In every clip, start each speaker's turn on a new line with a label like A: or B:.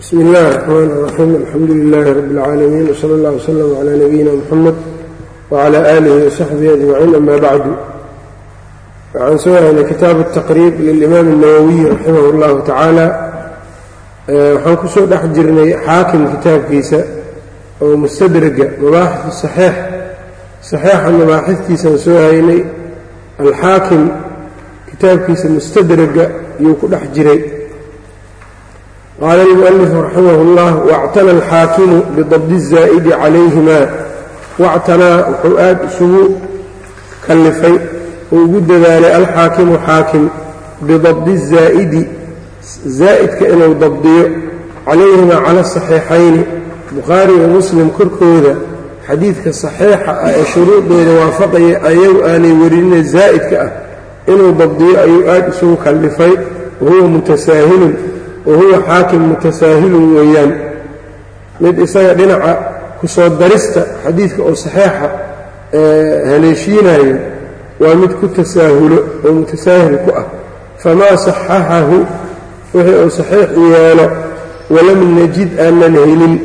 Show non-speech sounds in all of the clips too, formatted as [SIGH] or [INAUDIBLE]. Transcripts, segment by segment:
A: bsmi اllahi الرحmn الرaxيim alxamdu لilh rb اlcaalamiin wslى اllah wslm عlى nabiyina mxamed wعlى آlih وsaxbihi أجmaciin ama bacdu waxaan soo haynay kitaab الtaqrib lilimaam الnawowiy raximah اllahu tacaala waxaan ku soo dhex jirnay xaakim kitaabkiisa oo mustadraga mabaaxif صaxiix صaxiixa mabaaxiftiisaan soo haynay alxaakim kitaabkiisa mustadraga yuu ku dhex jiray qaala اlmuؤلف raximah اllah wاctana alxaakimu bidabdi الzaa'idi calayhima wactanaa wuxuu aad isugu kallifay oo ugu dadaalay alxaakimu xaakim bidabdi الzaa'idi zaa'idka inuu dabdiyo calayhima cala asaxiixayni bukhaari iyo muslim korkooda xadiidka saxiixa ah ee shuruudooda waafaqaya ayagu aanay warinina zaa'idka ah inuu dabdiyo ayuu aad isugu kallifay wahuwa mutasaahilun wahuwa xaakim mutasaahilun weeyaan. Mid isaga dhinaca ku soo darista xadiidka oo saxiixa haleeshiinayo waa mid ku tasaahulo oo mutasaahil ku ah. Famaa saxaxahu wixii uu saxiix yeelo walam najid aanan helin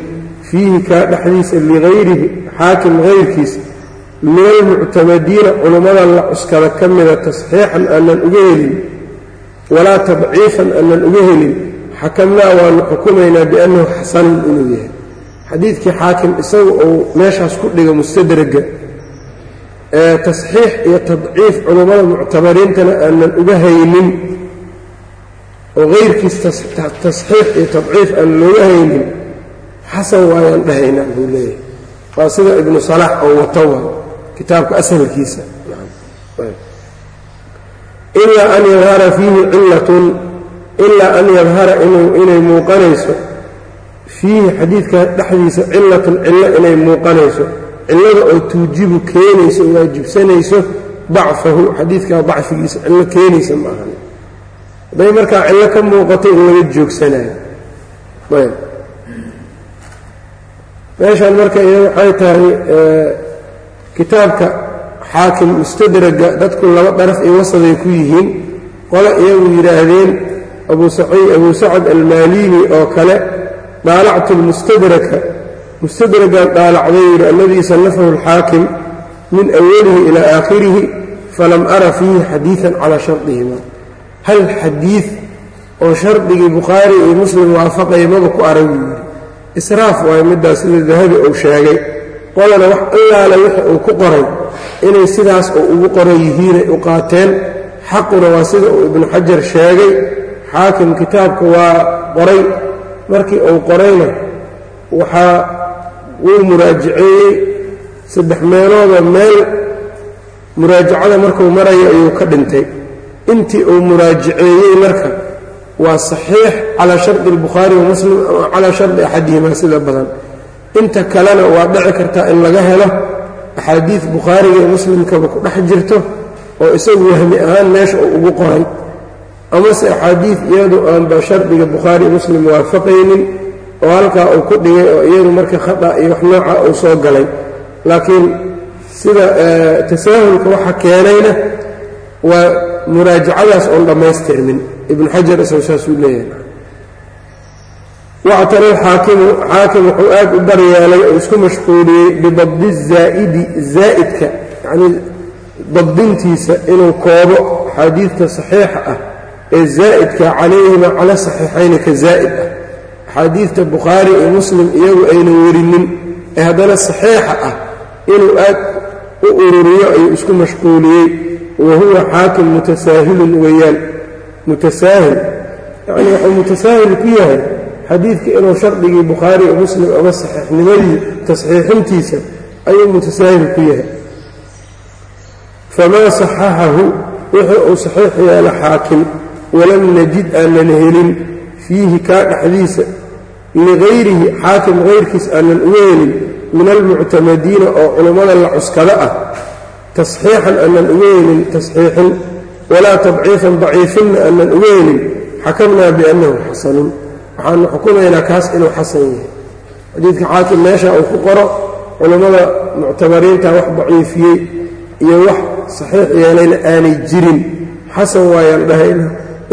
A: fiihi kaa dhexdiisa ligayrihi xaakim hayrkiisa min almuctamadiina culummada la cuskada ka mida tasxiixan aanan uga helin walaa tadciifan aanan uga helin xakamnaa waanu xukumaynaa biannahu xasanun inuu yahay xadiidkii xaakim isagu uu meeshaas ku dhiga mustadraga ee tasxiix iyo tadciif culummada muctabariintana aanan uga haynin oo hayrkiis tasxiix iyo tadciif aan looga haynin xasan waayaan dhahaynaa buu leeyahay waa sida ibnu salaax oo wato kitaabka asalkiisa ilaa an yadhara fiihi cillatun ilaa an yadhara inay muuqanayso. Fiihi xadiidka dhexdiisa cilatun cillo inay muuqanayso. Cillada oo tuujibu keenayso waajibsanayso dacfahu xadiidkaa dacfigiisa cillo keenaysa ma ahan hadday markaa cillo ka muuqato in laga joogsanayo. Ayb. Meeshan marka waxay tahay kitaabka xaakim mustadraga dadku laba daraf iyo wasaday ku yihiin. Qole iyagu yidhaahdeen abu sacad almaalini oo kale daalactu lmustadraka mustadragan daalacday yidhi alladii sannafahu alxaakim min awalihi ilaa aakhirihi falam ara fiihi xadiidan calaa shardihima hal xadiid oo shardigii bukhaari iyo muslim waafaqaya maba ku arag buu yidhi israaf waayo middaas sida dahabi uu sheegay. Qolana wax allaale wixi uu ku qoray inay sidaas uu ugu qoran yihiinay u qaateen xaquna waa sida uu ibnu xajar sheegay xaakim kitaabka waa qoray. Markii uu qorayna waxaa wuu muraajaceeyey saddex meelooda meel muraajacada markuu marayo ayuu ka dhintay. Intii uu muraajaceeyey marka waa saxiix calaa shardi albukhaari wa muslim calaa shardi axadihima sida badan. Inta kalena waa dhici kartaa in laga helo axaadiid bukhaariga iyo muslimkaba ku dhex jirto oo isagu wahmi ahaan meesha uu ugu qoray amase axaadiid iyadu aanba shardiga bukhaari muslim waafaqaynin oo halkaa uu ku dhigay oo iyadu marka khata iyo wax nooca uu soo galay. Laakiin sida tasaahulka waxa keenayna waa muraajacadaas oon dhammaystirmin. Ibnu xajar isagu saasuu leeyahay. Wactana alxaakimu xaakim wuxuu aad u daryeelay oo isku mashquuliyey bidabdi zaa'idi zaa'idka yacnii dabdintiisa inuu koobo. Axaadiidta saxiixa ah ee zaa'idka calayhima cala saxiixayni ka zaa'id ah. Axaadiidta bukhaari iyo muslim iyagu aynan werinin ee haddana saxiixa ah inuu aad u ururiyo ayuu isku mashquuliyey. Wa huwa xaakim mutasaahilun weeyaan. Mutasaahil yacnii wuxuu mutasaahil ku yahay xadiidka inuu shardigii bukhaari iyo muslim ama saxiixnimadii tasxiixintiisa ayuu mutasaahil ku yahay. Famaa saxaxahu wixii uu saxiix yeelo xaakim walam najid aanan helin fiihi kaa dhexdiisa ligayrihi xaakim hayrkiis aanan uga helin min almuctamadiina oo culummada la cuskada ah tasxiixan aanan uga helin tasxiixin. Walaa tadciifan daciifinna aanan uga helin. Xakamnaa biannahu xasanun. Waxaanu xukumaynaa kaas inuu xasan yahay. Xadiidka xaakim meesha uu ku qoro culummada muctabariinta wax daciifiyey iyo wax saxiix yeelayna aanay jirin. Xasan waayaan dhahayna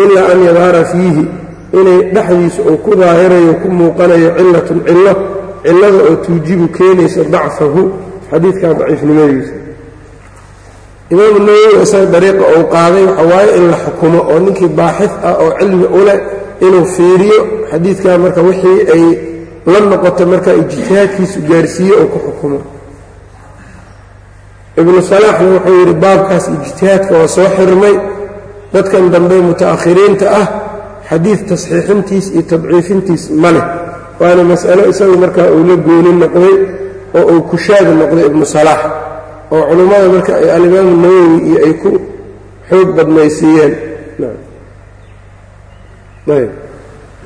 A: ilaa an yadhara fiihi inay dhexdiisa uu ku daahirayo ku muuqanayo cilatun cillo cillada oo tuujibu keenayso dacfahu. Xadiidkan daciifnimadiisa imaamu nawowi isaga dariiqa uu qaaday waxa waaye in la xukumo oo ninkii baaxid ah oo cilmi u leh inuu fiiriyo. Xadiidkan marka wixii ay la noqoto marka ijtihaadkiisu gaarsiiye oo ku xukumo. Ibnu salaaxna wuxuu yidhi baabkaas ijtihaadka waa soo xirmay dadkan dambe muta'akhiriinta ah xadiid tasxiixintiis iyo tadciifintiis ma leh. Waana mas'alo isagu markaa uu la gooni noqday oo uu kushaad noqday ibnu salaax oo culummada marka ay alimaamu nawowi iyo ay ku xoog badnaysiiyeen.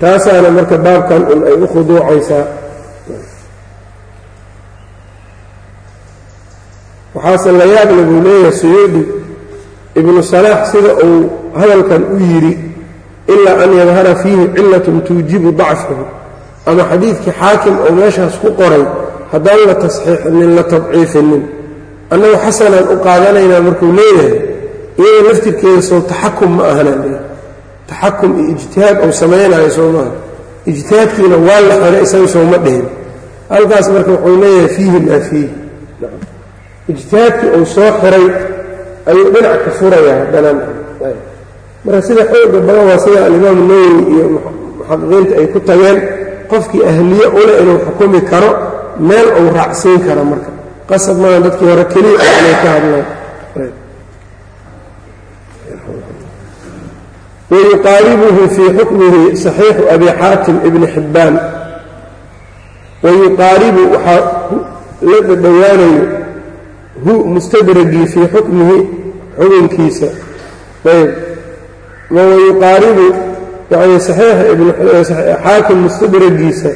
A: Taasaana marka baabkan un ay u khuduucaysaa. Waxaase la yaable buu leeyahay suyuudi ibnu salaax sida uu hadalkan u yidhi ilaa an yadhara fiihi cilatun tuujibu dacfahu ama xadiidkii xaakim oo meeshaas ku qoray haddaan la tasxiixinin la tadciifinin annagu xasanaan u qaadanaynaa markuu leeyahay iyada laftirkeeda sow taxakum ma ahanaa taxakum iyo ijtihaad uu samaynayo soo maaha ijtihaadkiina waa la xiray isaga sooma dhihin. Halkaas marka wuxuu leeyahay fiihi maa fiihi. Ijtihaadkii uu soo xiray ayuu dhinac ka furayaa haddana marka sida xooga badan waa sida alimaamu nawowi iyo muxaqiqiinta ay ku tageen qofkii ahliye ule inuu xukumi karo meel uu raacsiin karo marka. Qasab maaha dadkii hore keliya inay ka hadlaan wayuqaaribuhu fii xukmihi saxiixu abi xaatim ibni xibbaan. Wayuqaaribu waxaa la dhadhowaanayo hu mustadragii fii xukmihi xukunkiisa ayb wayuqaaribu yani xaakim mustadragiisa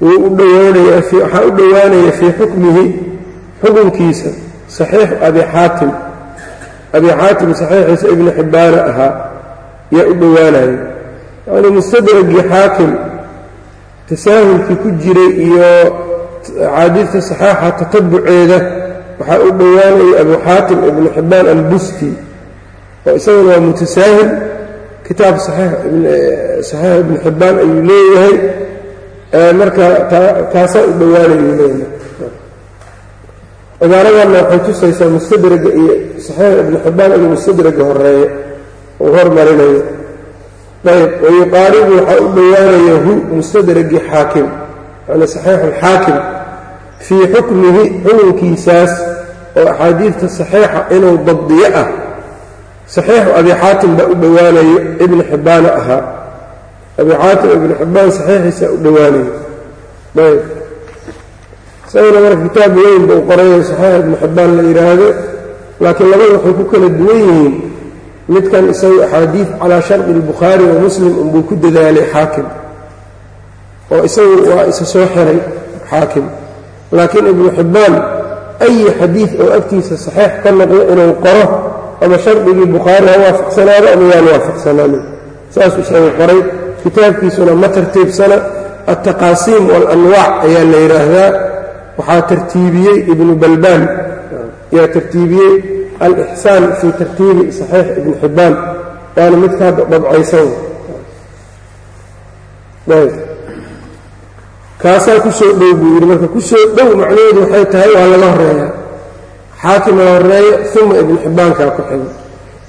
A: wuu u dhowaanayaa waxaa u dhowaanaya fii xukmihi xukunkiisa saxiixu abi xaatim abi xaatim saxiixiisa ibni xibbaana ahaa yaa u dhowaanaya yacnii mustadragii xaakim tasaahulkii ku jiray iyo axaadiidta saxaaxa tatabuceeda waxaa u dhowaanaya abu xaatim ibnu xibbaan albusti oo isaguna waa mutasaahil kitaab saxiix ibnu xibbaan ayuu leeyahay. Marka kaasaa u dhowaanayuu leeyahay. Cibaaradanna waxay tusaysaa mustadraga iyo saxiix ibnu xibbaan inuu mustadraga horeeyo uu hormarinayo. Ayb wayuqaaribu waxaa u dhowaanaya hu mustadragii xaakim yani saxiixu alxaakim fii xukmihi xukunkiisaas oo axaadiidta saxiixa inuu dabdiyo ah saxiixu abi xaatim baa u dhowaanayo ibni xibbaana ahaa. Abi xaatim ibnu xibbaan saxiixiisaa u dhowaanayo ayb. Isagana marka kitaab weyn buu qorayo saxiix ibnu xibbaan la yidhaahdo laakiin labada waxay ku kala duwan yihiin. Midkan isagu axaadiid calaa shardi albukhaari wa muslim unbuu ku dadaalay xaakim. Oo isagu waa isa soo xiray xaakim. Laakiin ibnu xibbaan ayi xadiid oo agtiisa saxiix ka noqdo inuu qoro ama shardigii bukhaari ha waafaqsanaado ama yaan waafaqsanaanin saasuu isagu qoray. Kitaabkiisuna ma tartiibsana. Altaqaasiim waalanwaac ayaa la yidhaahdaa waxaa tartiibiyey ibnu balbaan yaa tartiibiyey alixsaan fii tartiibi saxiix ibni xibbaan. Waana midkaa dabcaysan. Kaasaa ku dhow buu yidhi. Marka ku dhow macnaheedu waxay tahay waa laga horeeyaa xaakima horreeya uma ibnu xibbaankaa ku xigo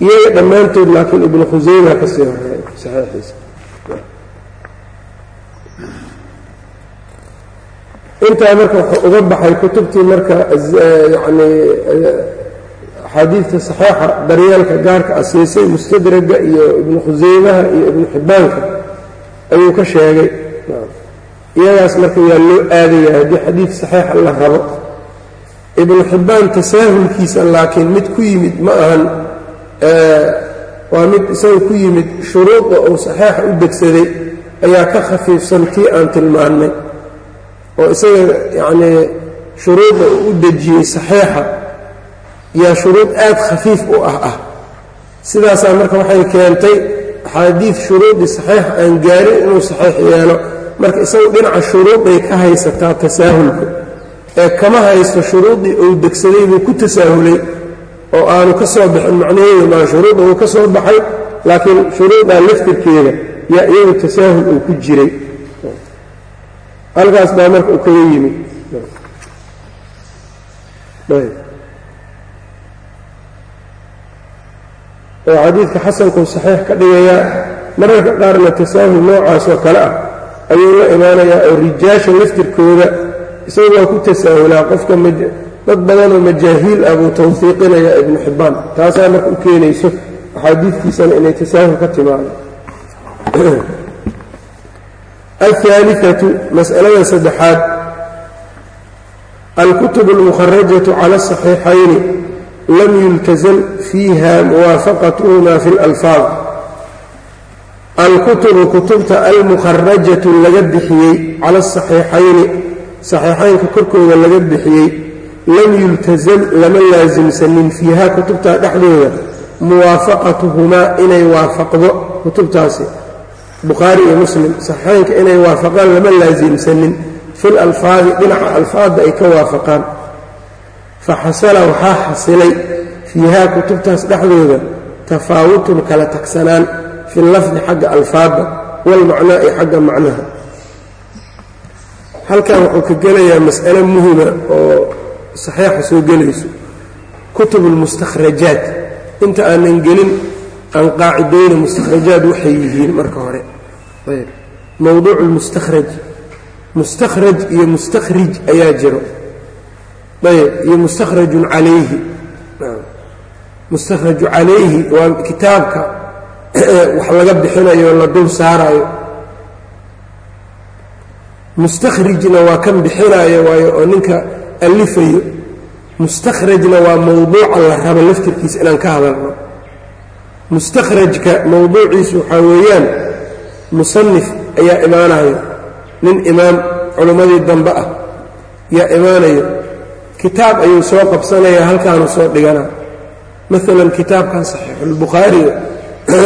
A: iyaga dhammaantood laakiin ibnu khusayma ka sii horreeya saxiixiisa. Intaa marka wuxuu uga baxay kutubtii marka yacni axaadiidta saxiixa daryeelka gaarka asiisay mustadraga iyo ibnu khusaymaha iyo ibnu xibbaanka ayuu ka sheegay. Iyagaas marka yaa loo aadaya haddii xadiid saxiixa la rabo ibnu xibbaan tasaahulkiisa laakiin mid ku yimid ma ahan waa mid isaga ku yimid shuruuda uu saxiixa u degsaday ayaa ka khafiifsan tii aan tilmaannay. Oo isaga yacnii shuruudda uu u dejiyey saxiixa yaa shuruud aad khafiif u ah ah. Sidaasaa marka waxay keentay axaadiid shuruudii saxiixa aan gaarin inuu saxiix yeelo. Marka isagu dhinaca shuruuday ka haysataa tasaahulka ee kama haysto shuruudii uu degsaday buu ku tasaahulay oo aanu ka soo bixin macnaheedu maa shuruudda uu ka soo baxay laakiin shuruuddaa laftirkeeda yaa iyagu tasaahul uu ku jiray. Halkaas baa marka uu kaga yimid. Oo xadiidka xasankuu saxiix ka dhigayaa mararka qaarna tasaahul noocaas oo kale ah ayuu la imaanayaa oo rijaasha laftirkooda isagu waa ku tasaahulaa qofka dad badanoo majaahiil ah buu tawfiiqinayaa ibnu xibbaan taasaa marka u keenayso axaadiidkiisana inay tasaahul ka timaado [CLEARS THROAT] alثaaliثatu mas'alada saddexaad alkutub اlmukharajatu cala الصaxiixayni lam yultazam fiiha muwaafaqatuhuma fi اlalfaad alkutubu kutubta almukharajatu laga bixiyey cala asaxiixayni saxiixaynka korkooda laga bixiyey lam yultazam lama laasimsanin fiiha kutubtaa dhexdooda muwaafaqatuhumaa inay waafaqdo kutubtaasi. Bukhaari iyo muslim saxiixaynka inay waafaqaan lama laasimsanin fil alfaadi dhinaca alfaadda ay ka waafaqaan. Faxasala waxaa xasilay fiiha kutubtaas dhexdooda tafaawutun kala tagsanaan fi lafdi xagga alfaadda walmacnaa iyo xagga macnaha halkan wuxuu ka gelayaa mas'ale muhima oo saxiixa soo gelayso. Kutub lmustakhrajaat inta aanan gelin aan qaacidayna mustakhrajaad waxay yihiin marka hore. Ayb. Mowduucu lmustakhraj mustakhraj iyo mustakhrij ayaa jiro. Ayb. Iyo mustakhrajun calayhi. Mustakhraju calayhi waa kitaabka [CLEARS THROAT] wax laga bixinayo la dul saarayo mustakhrijna waa kan bixinaayo waayo oo ninka alifayo mustakhrajna waa mowduuca la rabo laftirkiisa inaan ka hadalno. Mustakhrajka mowduuciisu waxaa weeyaan musanif ayaa imaanayo nin imaam culimmadii dambe ah yaa imaanayo kitaab ayuu soo qabsanaya halkaanu soo dhigana. Maalan kitaabkan saxiixulbukhaariga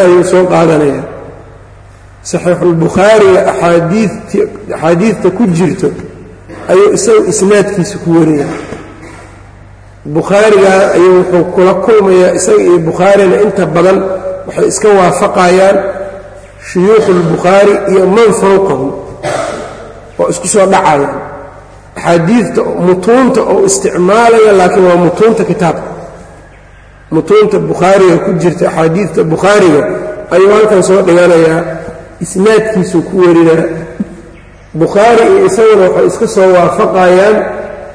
A: ayuu soo qaadanaya saxiixulbukhaariga axaadiidta ku jirto ayuu isagu isnaadkiisa ku waraya bukhaarigaa ayuu wuxuu kula kulmayaa isaga iyo bukhaarina inta badan waxay iska waafaqayaan shuyuukhulbukhaari iyo man fawqahu oo isku soo dhacayaan. Axaadiidta mutuunta oo isticmaalaya laakiin waa mutuunta kitaabka. Mutuunta bukhaariga ku jirta axaadiidta bukhaariga ayuu halkan soo dhiganayaa isnaadkiisuu ku warinaa. Bukhaari iyo isaguna waxay iska soo waafaqayaan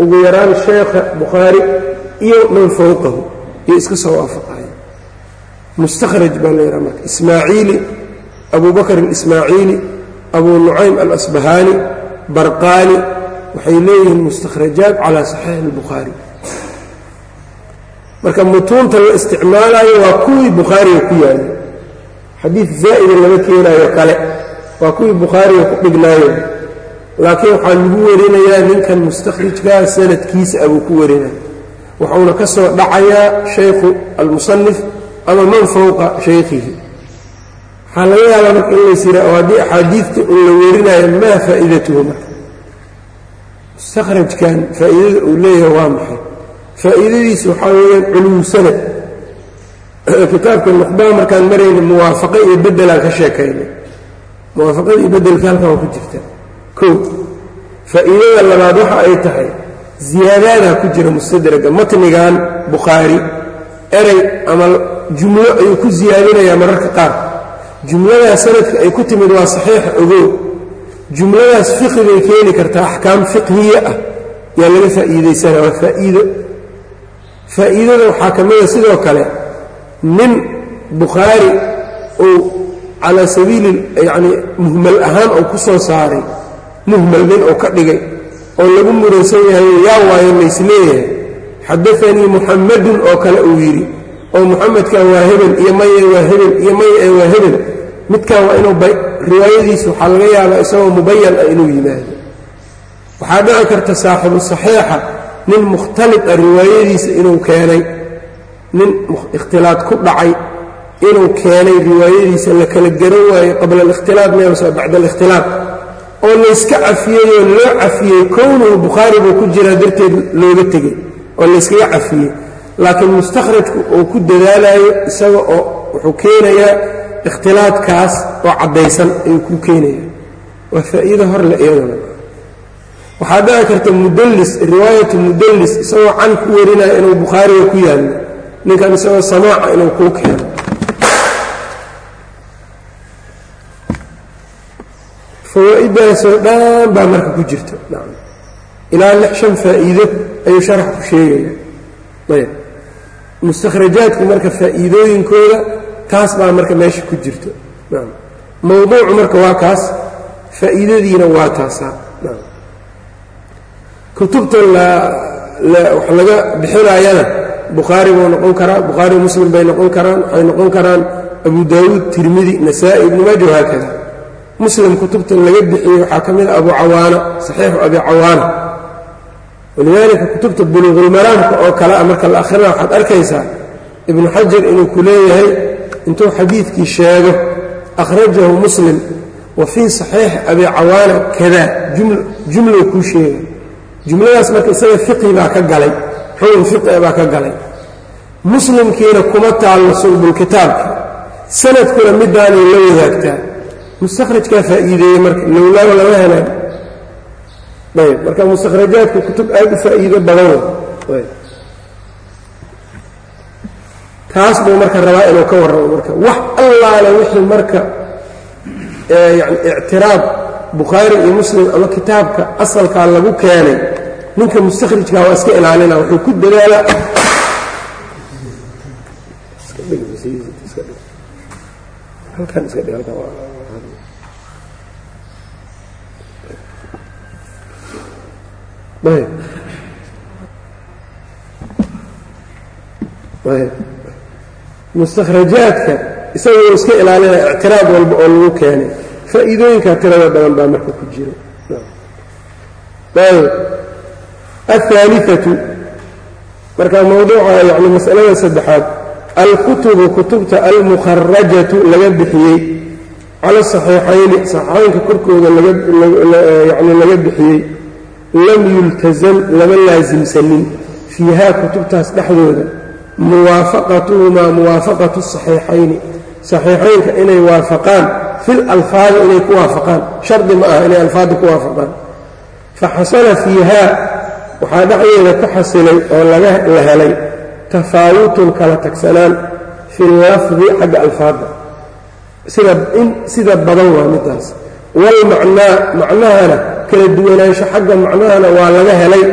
A: ugu yaraan sheekha bukhaari iyo man fawqahu iyo iska soo waafaqayaan. Mustakhraj baa la yidhaha marka. Ismaaciili abu bakr اlismaaciili abu nucaym alasbahaani barqaani waxay leeyihiin mustakhrajaat calaa saxiixi اlbukhaari marka mutuunta la isticmaalayo waa kuwii bukhaariga ku yaalla xadiid zaa'ida lama keenayo kale. Waa kuwii bukhaariga ku dhignaayo. Laakiin waxaa lagu warinayaa ninkan mustakhrijkaa sanadkiisa abuu ku warinaya wuxuuna ka soo dhacayaa shaykhu almusanif ama man fowqa shaykhihi waxaa laga yaabaa marka in lays yidha oo haddii axaadiidta un la werinayo maa faa'iidatuhu marka? Mustakhrajkan faa'iidada uu leeyahay waa maxay? Faa'iidadiisu waxaa weeyaan culuwu sanad kitaabka nuqbaa markaan marayna muwaafaqo iyo beddelaan ka sheekaynay muwaafaqada iyo beddelka halkan ku jirta. Kow faa'iidada labaad waxa ay tahay ziyaadaadaa ku jira mustadraga matnigan bukhaari. Erey ama jumlo ayuu ku siyaadinayaa mararka qaar. Jumladaas sanadka ay ku timid waa saxiixa ogow. Jumladaas fiqi bay keeni kartaa axkaam fiqhiye ah. Yaa laga faa'iidaysanaa waa faa'iido. Faa'iidada waxaa ka mida sidoo kale nin bukhaari uu calaa sabiili yacni muhmal ahaan uu ku soo saaray muhmal nin uu ka dhigay oo lagu muransan yahay yaa waayo laysleeyahay xadaanii muxammadun oo kale uu yidhi oo muxamedkan waa hebel iyo maye waa hebel iyo maye waa hebel. Midkan waa inuu riwaayadiisa waxaa laga yaabaa isagoo mubayan ah inuu yimaado. Waxaa dhici karta saaxibu saxiixa nin mukhtalid ah riwaayadiisa inuu keenay nin ikhtilaad ku dhacay inuu keenay riwaayadiisa la kala garan waayo qabla alikhtilaad meelse bacda alikhtilaad oo layska cafiyey oo loo cafiyey kownuhu bukhaari buu ku jiraa darteed looga tegey oo layskaga cafiyey. Laakiin mustakhrajku uu ku dadaalayo isaga oo wuxuu keenayaa ikhtilaadkaas oo caddaysan ayuu kuu keenaya waa faa'iido horle iyaduna. Waxaa dhici karta mudallis riwaayatu mudallis isagoo can ku warinaya inuu bukhaariga ku yaallo ninkan isagoo samaaca inuu kuu keeno. Fawaa-iddaasoo dhan baa marka ku jirta. Ilaa lix shan faa'iido ayuu sharax ku sheegaya ayb. Mustakhrajaadku marka faa'iidooyinkooda taas baa marka meesha ku jirto mawduucu marka waa kaas faa'iidadiina waa taasaa. Kutubta wax laga bixinaayana bukhaari buu noqon karaa bukhaari muslim bay noqon karaan waxay noqon karaan abu daawuud tirmidi nasaa'i ibnu maaja wahaakada muslim kutubta laga bixiyey waxaa ka mid a abu cawaana saxiixu abi cawaana. Walidaalika kutubta buluuqulmaraamka oo kale a marka la akhrina waxaad arkaysaa ibnu xajar inuu ku leeyahay intuu xadiidkii sheego akhrajahu muslim wa fii saxiixi abi cawaana kada jumlow kuu sheegay. Jumladaas marka isaga fiqhi baa ka galay xukun fiqhi baa ka galay. Muslimkiina kuma taallo sulbulkitaabka sanadkuna midaanay la wadaagtaa. Mustakhrajkaa faa'iideeyey marka lowlaaba lama helaan ayb marka mustakhrajaadku kutub aad u faa'iido badan taas buu marka rabaa inuu ka warramo marka. Wax allaale wixii marka yani ictiraab bukhaari iyo muslim ama kitaabka asalkaa lagu keenay ninka mustakhrijkaa waa iska ilaalina wuxuu ku dadaalaa mustakhrajaadka isagoo iska ilaalinaya ictiraab walba oo lagu keenay. Faa'iidooyinkaa tirada badan baa marka ku jira aلثaaliثaةu marka mawduuca yani masalada saddexaad alkutubu kutubta almukharajatu laga bixiyey cala صaxiixayni صaxiixaynka korkooda yani laga bixiyey lam yultazam lama laasimsanin fiiha kutubtaas dhexdooda muwaafaqatuhumaa muwaafaqatu الصaxiixayni صaxiixaynka inay waafaqaan fi lalfaadi inay ku waafaqaan shardi ma aha inay alfaadda ku waafaqaan faxasala fiihaa waxaa dhexdeeda ku xasilay oo la helay tafaawutun kala tagsanaan fi lafdi xagga alfaadda. Sida badan waa midaas walmacnaa macnahana kala duwanaansho xagga macnahana waa laga helay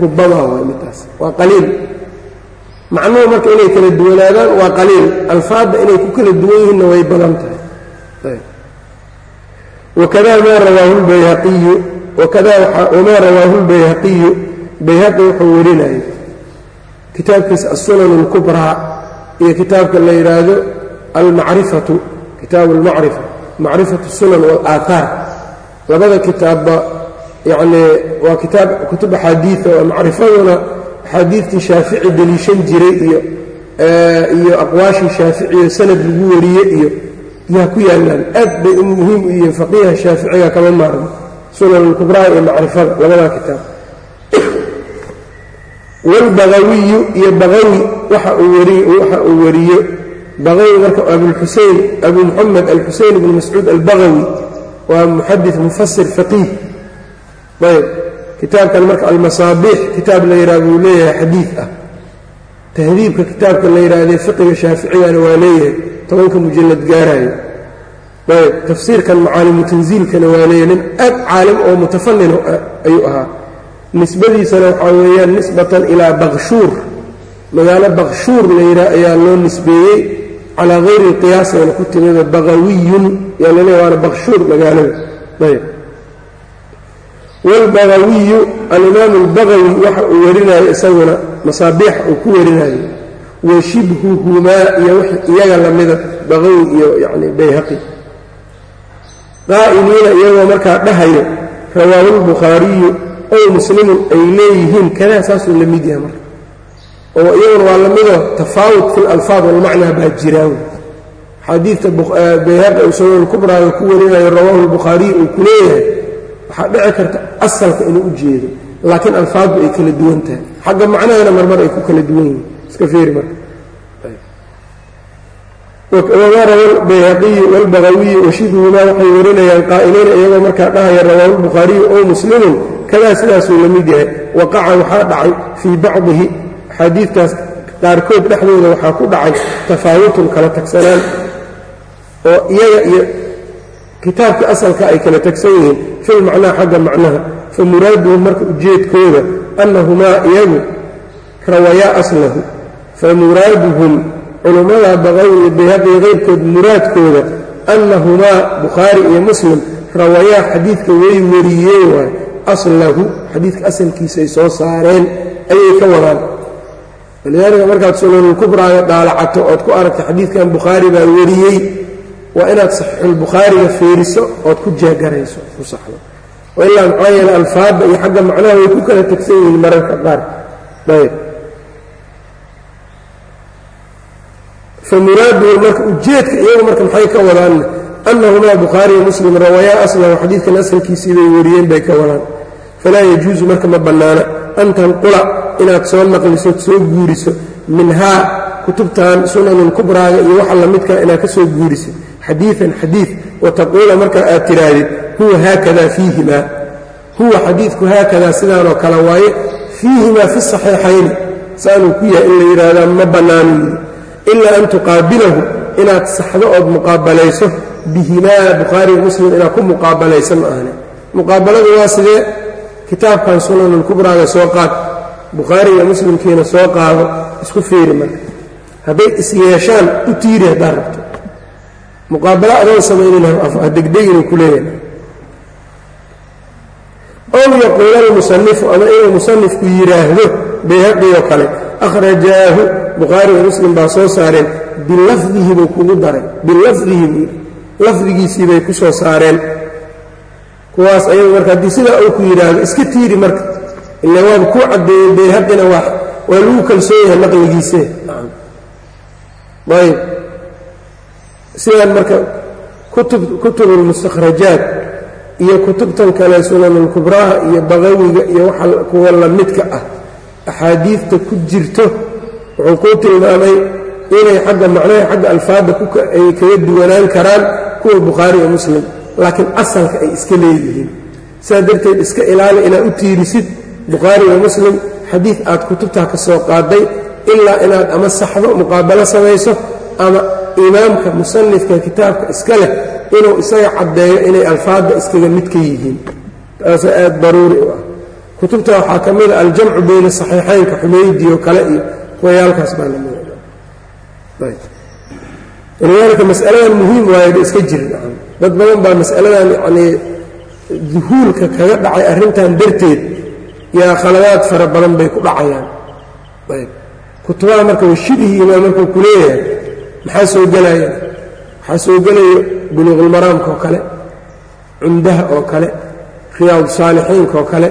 A: rubamaa waa midaas waa qaliil. Macnuhu marka inay kala duwanaadaan waa qaliil. Alfaadda inay ku kala duwan yihiinna way badan tahay. Wakada maa rawaahu lbayhaqiyu wakada wamaa rawaahu lbayhaqiyu bayhaqi wuxuu warinayay kitaabkiisa assunan اlkubraa iyo kitaabka la yidhaahdo almacrifatu kitaabu almacrifa macrifatu sunan wاlaahaar labada kitaabba yacnii waa kitaab kutub axaadiida oo macrifaduna axaadiidtii shaafici deliishan jiray iyo iyo aqwaashii shaaficiyo sanad lagu wariye iyo yaa ku yaallaan aad bay muhiim u yihiin faqiiha shaaficiga kama maarmo sunan alkubraa iyo macrifada labadaa kitaab wاlbagawiyu iyo bagawi waxa uu wariyo. Bagawi marka abulxusein abu muxamed alxusein bn mascuud albagawi. Waa muxadid mufasir faqiih ayb kitaabkan marka almasaabiix kitaab la yidhaha buu leeyahay xadiid ah. Tahdiibka kitaabka la yidhaahdee fiqiga shaaficigana waa leeyahay tobanka mujalad gaarayo ayb tafsiirkan macaalimu tansiilkana waa leeyahay nin aad caalim oo mutafanin ayuu ahaa nisbadiisana waxaa weeyaan nisbatan ilaa bakshuur magaalo bakshuur la yidhaha ayaa loo nisbeeyey calaa hayri lqiyaas ayna ku timida bagawiyun yaa laleeya waana bakshuur magaalada ayb wاlbagawiyu alimaam اlbagawi waxa uu warinayo isaguna masaabiixa uu ku warinayo wa shibhuhumaa iyo w iyaga lamida bagawi iyo yani bayhaqi qaa'iliina iyagoo markaa dhahayo rawaahu اlbukhaariyu ow muslimun ay leeyihiin kadaa saasuu la mid yahay marka. Oo iyaguna waa lamido tafaawut fi lalfaad walmacnaa baa jiraan xadiidka bayhaqi uu sunan kubraaga ku warinayo rawaahu اlbukhaariyu uu ku leeyahay waxaa dhici karta asalka inuu u jeedo laakiin alfaaddu ay kala duwan tahay. Xagga macnahana marmar ay ku kala duwan yihiin. Iska fiiri marka. Albayhaqiyu waalbagawiyu washibhumaa waxay warinayaan qaa'iliina iyagoo markaa dhahaya rawaahu lbukhaariyu ow muslimun kadaa sidaasuu la mid yahay. Waqaca waxaa dhacay fii bacdihi axaadiidkaas qaarkood dhexdooda waxaa ku dhacay tafaawutun kala tagsanaan oo iyaga iyo kitaabka asalka ay kala tagsan yihiin filmacnaa xagga macnaha. Fa muraaduhum marka ujeedkooda annahumaa iyagu rawayaa aslahu. Fa muraaduhum culummada baqawi iyo bayhaqi qayrkood muraadkooda annahumaa bukhaari iyo muslim rawayaa xadiidka way wariyeen waay aslahu xadiidka asalkiisay soo saareen ayay ka wadaan walidaalika markaad sunanulkubraaga daalacato ood ku aragta xadiidkan bukhaari baa wariyey waa inaad saxiixulbukhaariga fiiriso ood ku jeegarayso ku saxdo. Ilaa maxaa yeele alfaadda iyo xagga macnaha way ku kala tegsan yihiin mararka qaar. Ayb fa muraaduhu marka ujeedka iyagu marka maxay ka wadaanna annahumaa bukhaari muslim rawayaa aslahu xadiidkan asalkiisii bay wariyeen bay ka wadaan falaa yajuusu marka ma bannaana an tanqula inaad soo naqliso soo guuriso minhaa kutubtan sunanun kubraaga iyo waxa lamidkaa inaad ka soo guuriso. Xadiian xadiid wataquula markaa aad tidhaahdid huwa haakada fiihimaa. Huwa xadiidku haakadaa sidaanoo kale waaye fiihimaa fi saxiixayni. Saanuu ku yahay in la yidhaahdaa ma bannaanu ilaa an tuqaabilahu inaad saxdo ood muqaabalayso. Bihimaa bukhaari muslim inaad ku muqaabalayso ma ahne muqaabaladu waa sidee kitaabkan sunanulkubraaga soo qaad bukhaari iyo muslimkiina soo qaado isku fiiri marka hadday is yeeshaan u tiiri haddaad rabto. Muqaabalo adoon samaynin hadegdeginu ku leeyahay. Ow yaquula almusanifu ama inuu musanifku yidhaahdo bayhaqiyoo kale akhrajaahu bukhaari iyo muslim baa soo saareen bilafdihi buu kugu daray bilafdihi buu lafdigiisii bay ku soo saareen kuwaas ayagu marka haddii sidaa uu ku yidhaahdo iska tiiri marka. Ila waaba kuu caddeeyey bayhaqina waa waa lagu kalsoon yahay naqligiise ayb sidaan marka kutubulmustakhrajaat iyo kutubtan kale sunanulkubraha iyo baqawiga iyo waxa kuwa lamidka ah axaadiidta ku jirto wuxuu kuu tilmaamay inay xagga macnaha xagga alfaadda ay kaga duwanaan karaan kuwa bukhaari iyo muslim laakiin asalka ay iska leeyihiin. Sidaa darteed iska ilaali inaad u tiirisid bukhaari iyo muslim xadiid aad kutubtaa ka soo qaaday ilaa inaad ama saxdo muqaabalo samayso ama imaamka musanifka kitaabka iska leh inuu isaga caddeeyo inay alfaadda iskaga mid ka yihiin. Taasa aad daruuri u ah. Kutubta waxaa ka mida aljamcu bayna saxiixaynka xumaydi oo kale iyo kuwayaalkaas baa lamidalidaalika masaladan muhiim waayba iska jira dad badan baa masaladan yanii duhuulka kaga dhacay arrintan darteed yaa khaladaad fara badan bay ku dhacayaan. Ayb. Kutubaha marka washibhihimaa markuu ku leeyahay maxaa soo gelaya waxaa soo gelayo? Buluuqulmaraamka oo kale cumdaha oo kale riyaad saalixiinka oo kale.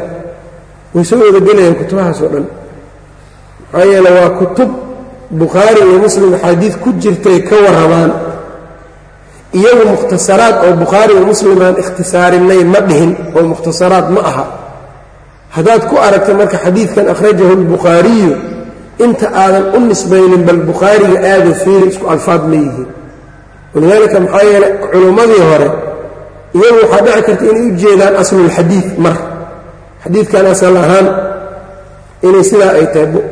A: Way soo wada gelayaan kutubahaas oo dhan. Maxaa yeele waa kutub bukhaari iyo muslim axaadiid ku jirtay ka warramaan iyagu mukhtasaraad oo bukhaari iyo muslim aan ikhtisaarinay ma dhihin oo mukhtasaraad ma aha. Haddaad ku aragta marka xadiidkan akhrajahu albukhaariyu inta aadan u nisbaynin bal bukhaariga aada fiiri isku alfaad ma yihiin. Walidaalika maxaa yeele culummadii hore iyagu waxaa dhici karta inay u jeedaan aslulxadiid mar. Xadiidkan asal ahaan inay sidaa ay tahay.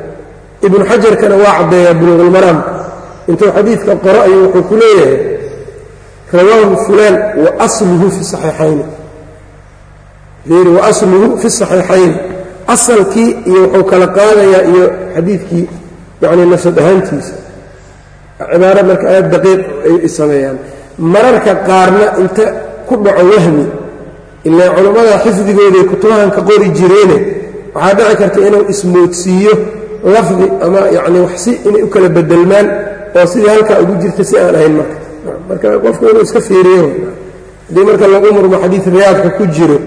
A: Ibnu xajarkana waa caddeeyaa buluuqulmaraam intuu xadiidka qoro ayuu wuxuu ku leeyahay rawaahu fulaan wa asluhu fi saxiixayni. Fiiri wa asluhu fi saxiixayni. Asalkii iyo wuxuu kala qaadayaa iyo xadiidkii yacni nafsad ahaantiisa. Cibaaro marka aad daqiiq ay sameeyaan. Mararka qaarna inta ku dhaco wahmi ilaa culammada xifdigooday kutubahan ka qori jireene waxaa dhici karta inuu ismoodsiiyo lafdi ama yacni waxsi inay u kala bedelmaan oo sidii halkaa ugu jirta si aan ahayn marka marka qofku inuu iska fiiriyo haddii marka lagu murmo xadiid riyaadka ku jiro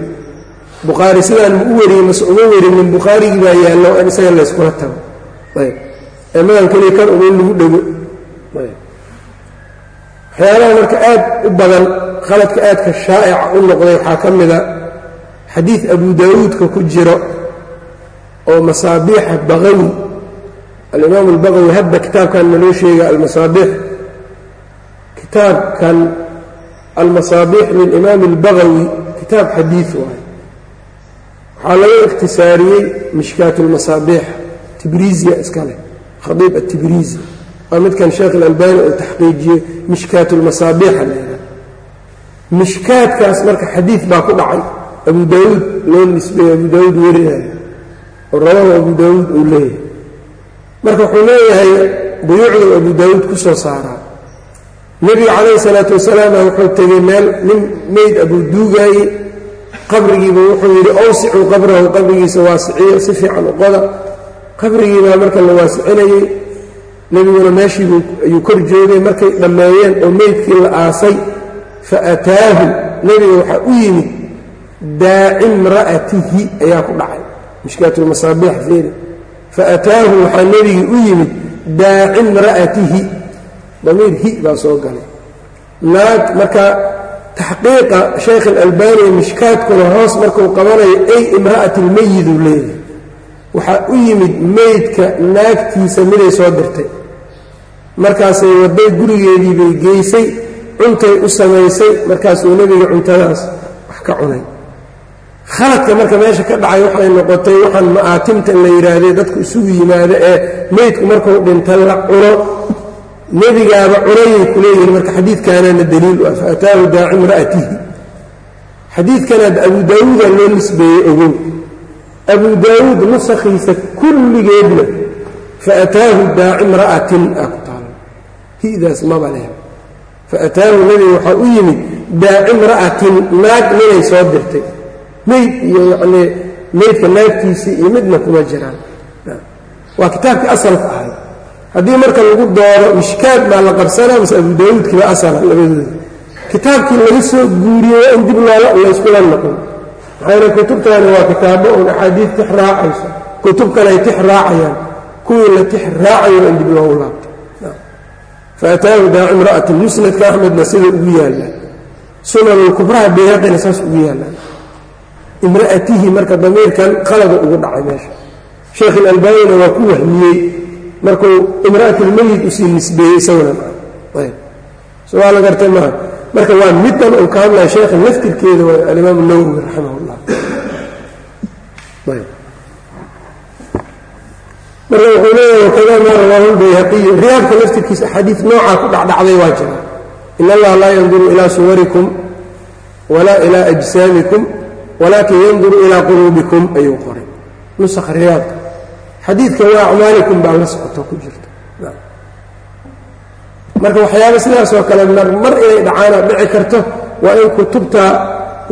A: bukhaari sidaan ma u wariyey mase uma warinin bukhaarigii baa yaallo in isaga layskula tago. Ayb. Eemadan keliya kan uma in lagu dhego waxyaalaha marka aad u badan khaladka aadka shaa'ica u noqday waxaa ka mida xadiid abu daawuudka ku jiro oo masaabiixa baqawi alimaam albaqawi hadda kitaabkan naloo sheega almasaabiix kitaabkan almasaabiix lilimaami albagawi kitaab xadiid waaye waxaa laga ikhtisaariyey mishkaat اlmasaabiix tibriisiya iska leh khadiib atibriisi waa midkan sheekh ilalbani uu taxqiijiyey mishkaat اlmasaabiixa leedaha mishkaadkaas marka xadiid baa ku dhacay abu daawuud loo nisbeeye abu daawuud werinayo oo rawahu abu daawuud uu leeyahay. Marka wuxuu leeyahay buyuucduu abu daawuud ku soo saaraa nebiga calayhi salaatu wasalaam wuxuu tegey meel nin meyd abuu duugaaye qabrigiiba wuxuu yidhi awsicuu qabrahu. Qabrigiisa waasiciyo si fiican u qoda. Qabrigiibaa marka la waasicinayey nebiguna meeshiibu ayuu kor joogay. Markay dhammeeyeen oo meydkii la aasay fa ataahu nebiga waxaa u yimid daaci imra'atihi ayaa ku dhacay. Mishkaatulmasaabiix feeri fa ataahu waxaa nebigii u yimid daaci imra'atihi damiir hi baa soo galay. Naag marka taxqiiqa shaykh alalbani mishkaadkuna hoos markuu qabanayo ay imra'ati lmeyiduu leeyahay. Waxaa u yimid meydka naagtiisa miday soo dirtay. Markaasay wadday gurigeedii bay geysay cuntay u samaysay markaasuu nebiga cuntadaas wax ka cunay. Khaladka marka meesha ka dhacay waxay noqotay waxaan ma'aatimta la yidhaahday dadku isugu yimaado ee meydku markuu dhinta la cuno nebigaaba cunayay ku leeyihiin marka xadiidkaanaana daliil u ah fa ataahu daaci imra'atihi. Xadiidkanaad abu daawuuda loo nisbeeyey ogow. Abu daawuud nusakhiisa kulligeedna fa ataahu daaci imra'atin aa ku taalo. Hidaas maba leh fa ataahu nebiga waxaa u yimid daaci imra'atin naag ninay soo dirtay. Meyd iyo yacnii meydka naagtiisii iyo midna kuma jiraan. Waa kitaabkii asalka ahay haddii marka lagu doodo mishkaad baa la qabsanaa mase abu daawuudkiiba asala labadooda kitaabkii laga soo guuriyey waa in dib loola layskula noqon. Maxayna kutubtaani waa kitaabo uun axaadiid tix raacayso. Kutub kale ay tix raacayaan. Kuwii la tix raacayo in dib loogu laabto fa ataahu daaci imra'atin musnadka axmedna sida ugu yaalla. Sunanulkubraha bayhaqina saas ugu yaallaan imra'atihi marka damiirkan qalada ugu dhacay meesha. Sheekh ilalbaanina waa ku wahmiyey markuu imra'atlmeyid u sii nisbeeyey isaguna so waa la gartay maaha. Marka waa middan uu ka hadlaya sheekha laftirkeeda waa alimaam nawowi raximah llah marka wuxuu leeyahay wakada maa rawaahu lbayhaqiyu riyaadka laftirkiisa axaadiid noocaa ku dhacdhacday waa jira. In allaha laa yanduru ilaa suwarikum walaa ilaa ajsaamikum walaakin yanduru ilaa quluubikum ayuu qoray. Nusakha riyaadka xadiidka waa acmaalikum baa la socoto ku jirta. Marka waxyaaba sidaasoo kale marmar inay dhacaana dhici karto waa in kutubta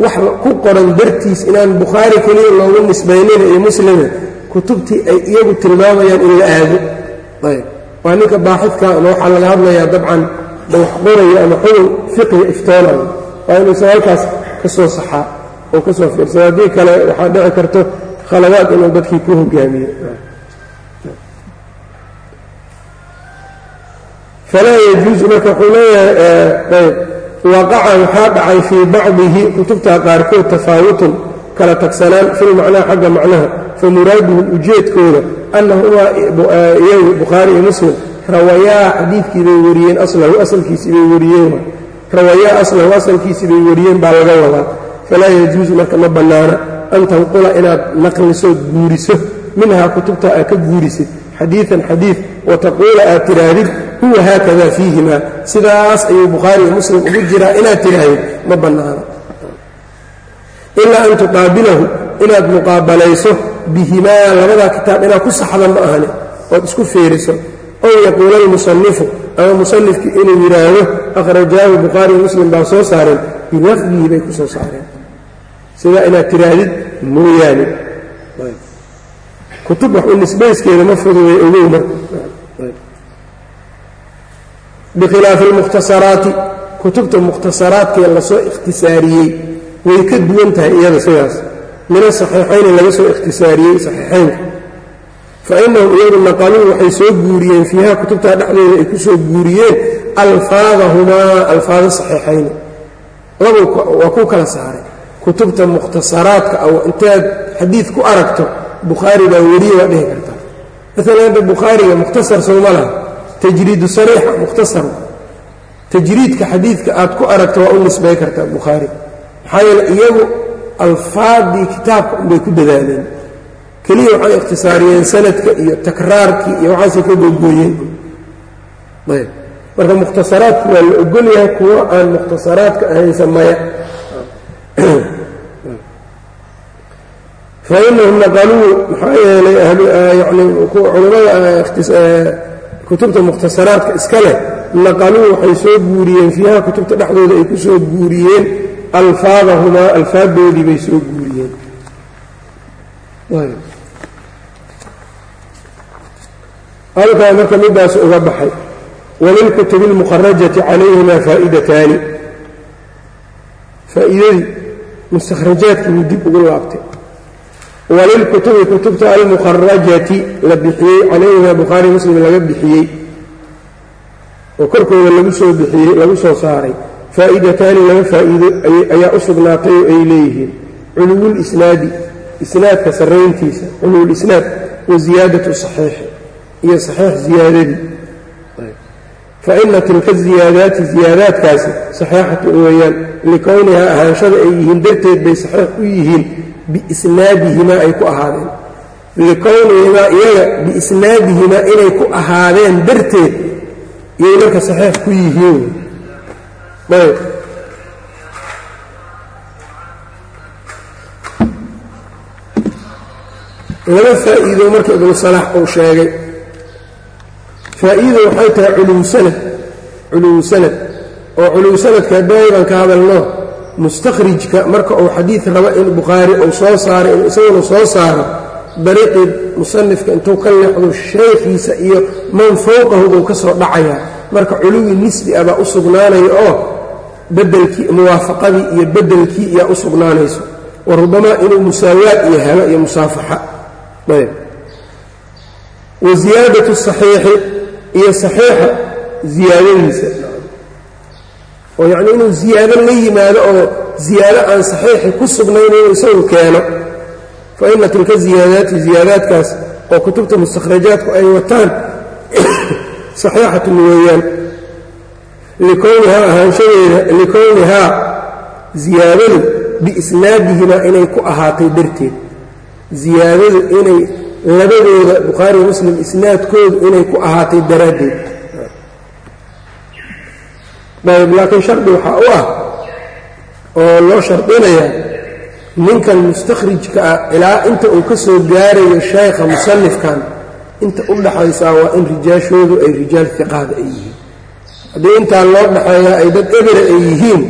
A: wax ku qoran dartiis inaan bukhaari keliya loogu nisbaynina iyo muslime kutubtii ay iyagu tilmaamayaan in la aado. Ayb. Waa ninka baaxidka ama waxaa laga hadlayaa dabcan qorayo ama xugul fiqiga iftoonayo waa inuusan halkaas ka soo saxaa oo ka soo fiirsado. Haddii kale waxaa dhici karto khalawaad inuu dadkii ku hogaamiyo falaa yajuusu marka wuxuu leeyahay waqaca waxaa dhacay fii bacdihi kutubta qaarkood tafaawutun kala tagsanaan filmacnaa xagga macnaha famuraaduhu ujeedkooda annahumaa iyagu bukhaari iyo muslim rawayaa xadiidkii bay wariyeen aslahu asalkiisii bay wariyeen rawayaa aslahu asalkiisii bay wariyeen baa laga wadaa falaa yajuusu marka ma bannaana an tanqula inaad naqlisood guuriso minhaa kutubta aad ka guurisid xadiian xadiid wataquula aad tidhaahdid huwa haakada fiihima. Sidaas ayuu bukhaari iyo muslim ugu jiraa inaad tidhaahdid ma bannaana ilaa an tuqaabilahu inaad muqaabalayso bihimaa labadaa kitaab inaad ku saxda ma ahane ood isku fiiriso. Ow yaquula almusanifu ama musanifkii inuu yidhaahdo akhrajaahu bukhaari muslim baa soo saareen bilafdihi bay ku soo saareen. Sidaa inaad tidhaahdid mooyaane kutub wax u nisbayskeeda ma fududey ogow marka bikhilaafi almukhtasaraati kutubta mukhtasaraadkee la soo ikhtisaariyey way ka duwan tahay iyada sidaas min asaxiixayni laga soo ikhtisaariyey saxiixaynka fa inahum iyagu naqaluu waxay soo guuriyeen fiiha kutubtaa dhexdeeda ay ku soo guuriyeen alfaadahumaa alfaada saxiixayni labu waa ku kala saaray kutubta mukhtasaraadka aw intaad xadiid ku aragto bukhaari baa weriye waa dhihi kartaa maalan hadda bukhaariga mukhtasar sowma laha tajriidu sariixa mukhtasar tajriidka xadiidka aad ku aragto waa u nisbay kartaa bukhaari maxaa yeele iyagu alfaadii kitaabka unbay ku dadaaleen keliya waxay ikhtisaariyeen sanadka iyo takraarkii iyo waxaasay ka googooyeen. Ayb. Marka mukhtasaraadku waa la ogol yahay kuwo aan mukhtasaraadka ahaynsa maya. Fainahum naqaluu maxaa yeelay yani culimmada kutubta mukhtasaraadka iska leh naqaluu waxay soo guuriyeen fiiha kutubta dhexdooda ay ku soo guuriyeen alfaadahumaa alfaaddoodii bay soo guuriyeen. Halkaa marka midaas uga baxay walilkutubi اlmukharajati calayhima faa'idataani faa'iidadii mustakhrajaadkiibuu dib ugu laabtay walilkutubi kutubta almukharajati la bixiyey calayhima bukhaari muslim laga bixiyey oo korkooda lagu soo bixiyey lagu soo saaray. Faa'idataani laba faa'iido ayaa u sugnaatay oo ay leeyihiin. Culuwulisnaadi isnaadka sarrayntiisa culuwulisnaad wa ziyaadatu saxiixi iyo saxiix ziyaadadii fa ina tilka ziyaadaati ziyaadaadkaasi saxiixatu weeyaan likownihaa ahaanshada ay yihiin darteed bay saxiix u yihiin biisnaadihimaa ay ku ahaadeen. Likownihimaa iyaga biisnaadihimaa inay ku ahaadeen darteed iyay marka saxiix ku yihiin. Ayb laba faa'iido marka ibnu salaax uu sheegay. Faa'iida waxay tahay culuw sanad culuw sanad oo culuw sanadka daayiban ka hadalno mustakhrijka marka uu xadiid rabo in bukhaari uu soo saaray in isaguna soo saaro dariiqii musanifka intuu ka leexdo sheekhiisa iyo man fowqahu buu ka soo dhacayaa. Marka culuwi nisbi ah baa u sugnaanaya oo bedelkii muwaafaqadii iyo bedelkii iyaa u sugnaanayso. Wa rubamaa inuu musaawaad iyo helo iyo musaafaxa. Ayb. Wa ziyaadatu saxiixi iyo saxiixa ziyaadadiisa oo yacni inuu ziyaado la yimaado oo ziyaado aan saxiixi ku sugnayn inuu isagu keeno. Fa ina tilka ziyaadaati ziyaadaadkaas oo kutubta mustakhrajaadku ay wataan [COUGHS] saxiixatun weeyaan. Likownihaa ahaanshadeeda likownihaa ziyaadadu biisnaadihimaa inay ku ahaatay darteed. Ziyaadadu inay labadooda bukhaari muslim isnaadkoodu inay ku ahaatay daraaddeed laakiin shardi waxaa u ah oo loo shardinayaa ninkan mustakhrijka ah ilaa inta uu ka soo gaarayo shaykha musanifkan inta u dhaxaysaa waa in rijaashoodu ay rijaal fiqaada ay yihiin. Haddii intaa loo dhaxeeyaa ay dad ebera ay yihiin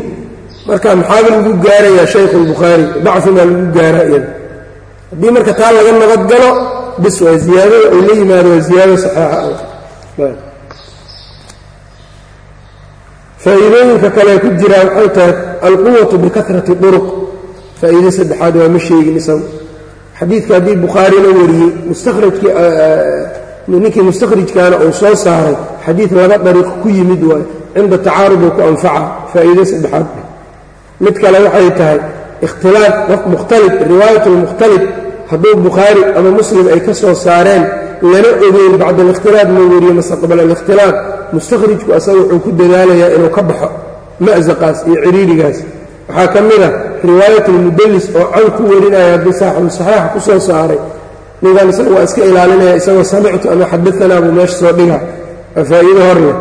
A: marka maxaaba lagu gaarayaa shaykhu lbukhaari dacfimaa lagu gaaraa iyada. Haddii marka taa laga nabad galo bis waa ziyaadada ay la yimaado waa ziyaado saxeixa ah faa'iidooyinka kale ku jiraa waxay tahay alquwatu bikasrati duruq. Faa'iide saddexaad waa ma sheegin isagu. Xadiidka haddii bukhaarina wariyey mustakhrajkii ninkii mustakhrijkaana uu soo saaray xadiid laba dariiq ku yimid waayo cinda tacaarud uu ku anfaca. Faa'iide saddexaad. Mid kale waxay tahay ikhtilaaf qof mukhtalif riwaayat hadduu bukhaari ama muslim ay ka soo saareen lana ogeyn bacda alikhtilaaf ma weriye mase qabla alikhtilaaf mustakhrijku asaga wuxuu ku dadaalayaa inuu ka baxo ma'saqaas iyo ciriirigaas. Waxaa ka mid a riwaayat almudallis oo can ku warinaya haddii saaxibu saxiixa ku soo saaray. Ninkan isaga waa iska ilaalinaya isagoo samictu ama xadaanaa buu meesha soo dhiga waa faa'iido horleh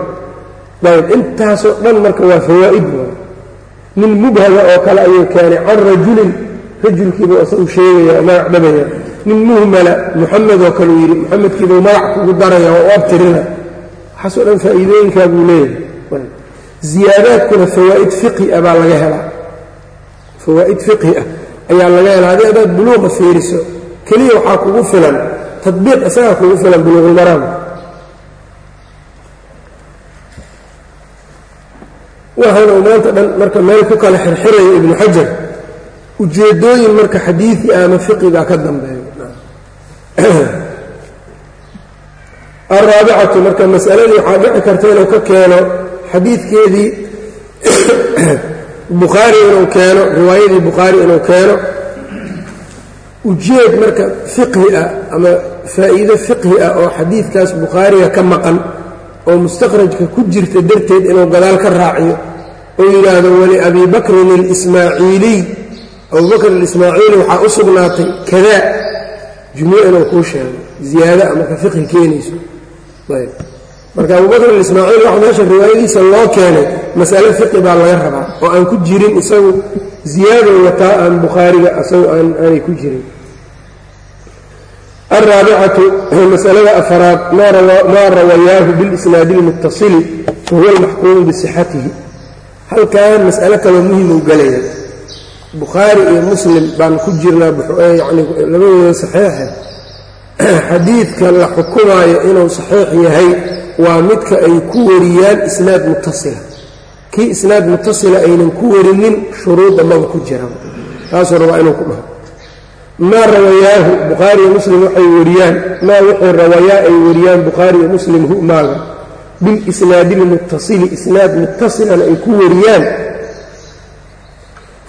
A: ayb intaasoo dhan marka waa fawaa'id waay nin mubhama oo kale ayuu keenay can rajulin rajulkiibuu isagu sheegaya magac dhabaya. Nin muhmala muxamed oo kaleu yidhi muxamedkiibuu magac kugu daraya oo u abtirina waxaasoo dhan faa'iidooyinkaa buu leeyahay. Ziyaadaadkuna fawaa'id fiqhi ah baa laga helaa. Fawaa'id fiqhi ah ayaa laga helaa. Haddii haddaad buluuqa fiiriso keliya waxaa kugu filan tadbiiq isagaa kugu filan buluuqulmaraam waxaana uu maanta dhan marka meel ku kala xirxiraya ibnu xajar ujeeddooyin marka xadiidi ama fiqigaa ka dambeeyo [CLEARS THROAT] alraabicatu marka masaladii waxaa dhici karta inuu ka keeno xadiidkeedii [COUGHS] bukhaari inuu keeno riwaayadii bukhaari inuu keeno. Ujeed marka fiqhi ah ama faa'iido fiqhi ah oo xadiidkaas bukhaariga ka maqan oo mustakhrajka ku jirta darteed inuu gadaal ka raaciyo oo yidhaahdo waliabi bakrin alismaaciiliy. Abubakr alismaaciili waxaa u sugnaatay kadaa. Jumlo inuu kuu sheego ziyaada ama ka fiqhi keenayso marka abubakr alismaaciil waxa meesha riwaayadiisa loo keenay masale fiqi baa laga rabaa oo aan ku jirin isagu ziyaado wataa aan bukhaariga isagu aanay ku jirin. Alraabicatu masalada afaraad maa rawayaahu bilisnaadi اlmutasili fahuwa almaxkuumu bisixatihi. Halkan mas'alo kaloo muhiim uu galaya bukhaari iyo muslim baan ku jirnaa yani labadooda saxiixa [CLEARS THROAT] xadiidka la xukumaayo inuu saxiix yahay waa midka ay ku wariyaan isnaad mutasila kii isnaad mutasila aynan ku warinin shuruudda maba ku jiraan. Taasuu rabaa inuu ku dhaho. Maa rawayaahu bukhaari iyo muslim waxay wariyaan. Maa wixii rawayaa ay wariyaan bukhaari iyo muslim hu maaga bilisnaadi lmutasili isnaad mutasilana ay ku wariyaan.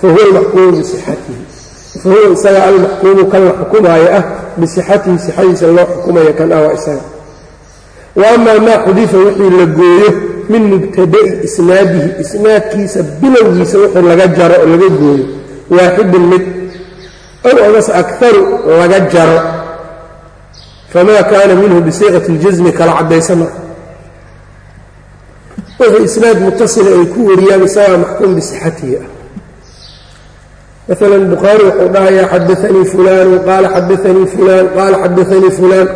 A: Fahuwa almaxkuumu bisixatihi fahuwa isaga almaxkuumu kan la xukumaayo ah bisixatihi sixadiisa loo xukumayo kan ah waa isaga. Wa amaa maa xudifa wixii la gooyo min mubtada'i isnaadihi isnaadkiisa bilowgiisa wixii laga jaro oo laga gooyo. Waaxidun mid ow amase akaru laga jaro. Famaa kaana minhu bisiiqati اljasmi kala caddaysa marka. Wixii isnaad mutasila ay ku wariyaan isagaa maxkuum bisixatihi ah mala bukhaari wuxuu dhahayaa xadaanii fulanu qaala xadaanii fulan qaala xadaanii fulan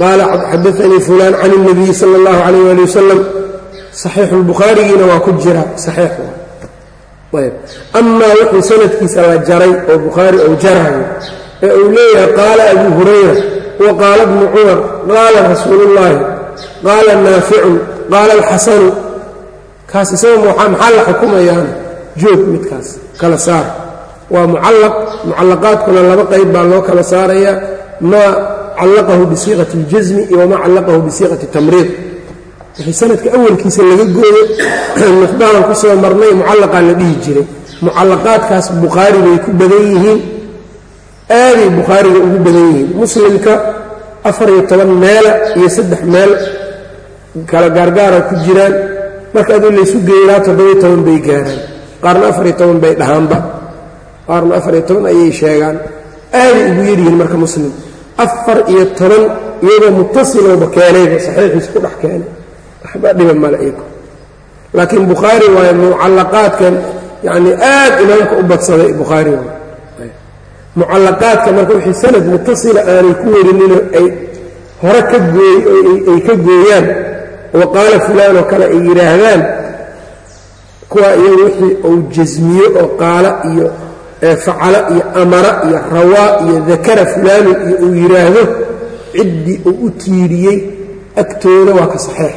A: qaala xadaanii fulan can اlnabiyi sal اllahu alayh ali wasalam saxiixu lbukhaarigiina waa ku jira saxiix ayb amaa wuxuu sanadkiisa la jaray oo bukhaari ou jaraayo ee uu leeyahay qaala abu hurayra wa qaala bnu cumar qaala rasuulullaahi qaala naaficun qaala alxasanu kaas isaga maxaa la xukumayaana joog midkaas kala saar waa mucallaq. Mucallaqaadkuna laba qayb baa loo kala saarayaa maa callaqahu bisiiqati اljasmi iyo wamaa callaqahu bisiiqati tamriid. Wixii sanadka awalkiisa laga gooyo [CLEARS THROAT] nuqdaan ku soo marnay mucallaqaa la dhihi jiray. Mucallaqaadkaas bukhaari bay ku badan yihiin. Aaday bukhaariga ugu badan yihiin. Muslimka afar iyo toban meela iyo saddex meel kala gaargaara ku jiraan. Marka aduu laysu geeylaa toddobiyo toban bay gaaraan. Qaarna afar iyo toban bay dhahaanba qaarna afar iyo toban ayay sheegaan. Aaday ugu yaryihiin marka muslim. Afar iyo toban iyagoo mutasilooba keenayba saxiixiisa ku dhex keenay. Waxba dhiba male iko laakiin bukhaari waaye mucallaqaadkan yacni aad imaamka u badsaday bukhaari waay mucallaqaadka marka wixii sanad mutasila aanay ku warinino ay hore ka gooy ay ka gooyaan wa qaala fulaan oo kale ay yidhaahdaan kuwa iyagu wixii uu jasmiyo oo qaala iyo facala iyo amara iyo rawaa iyo dakara fulaanin iyo uu yidhaahdo ciddii uu u tiiriyey agtooda waa ka saxeex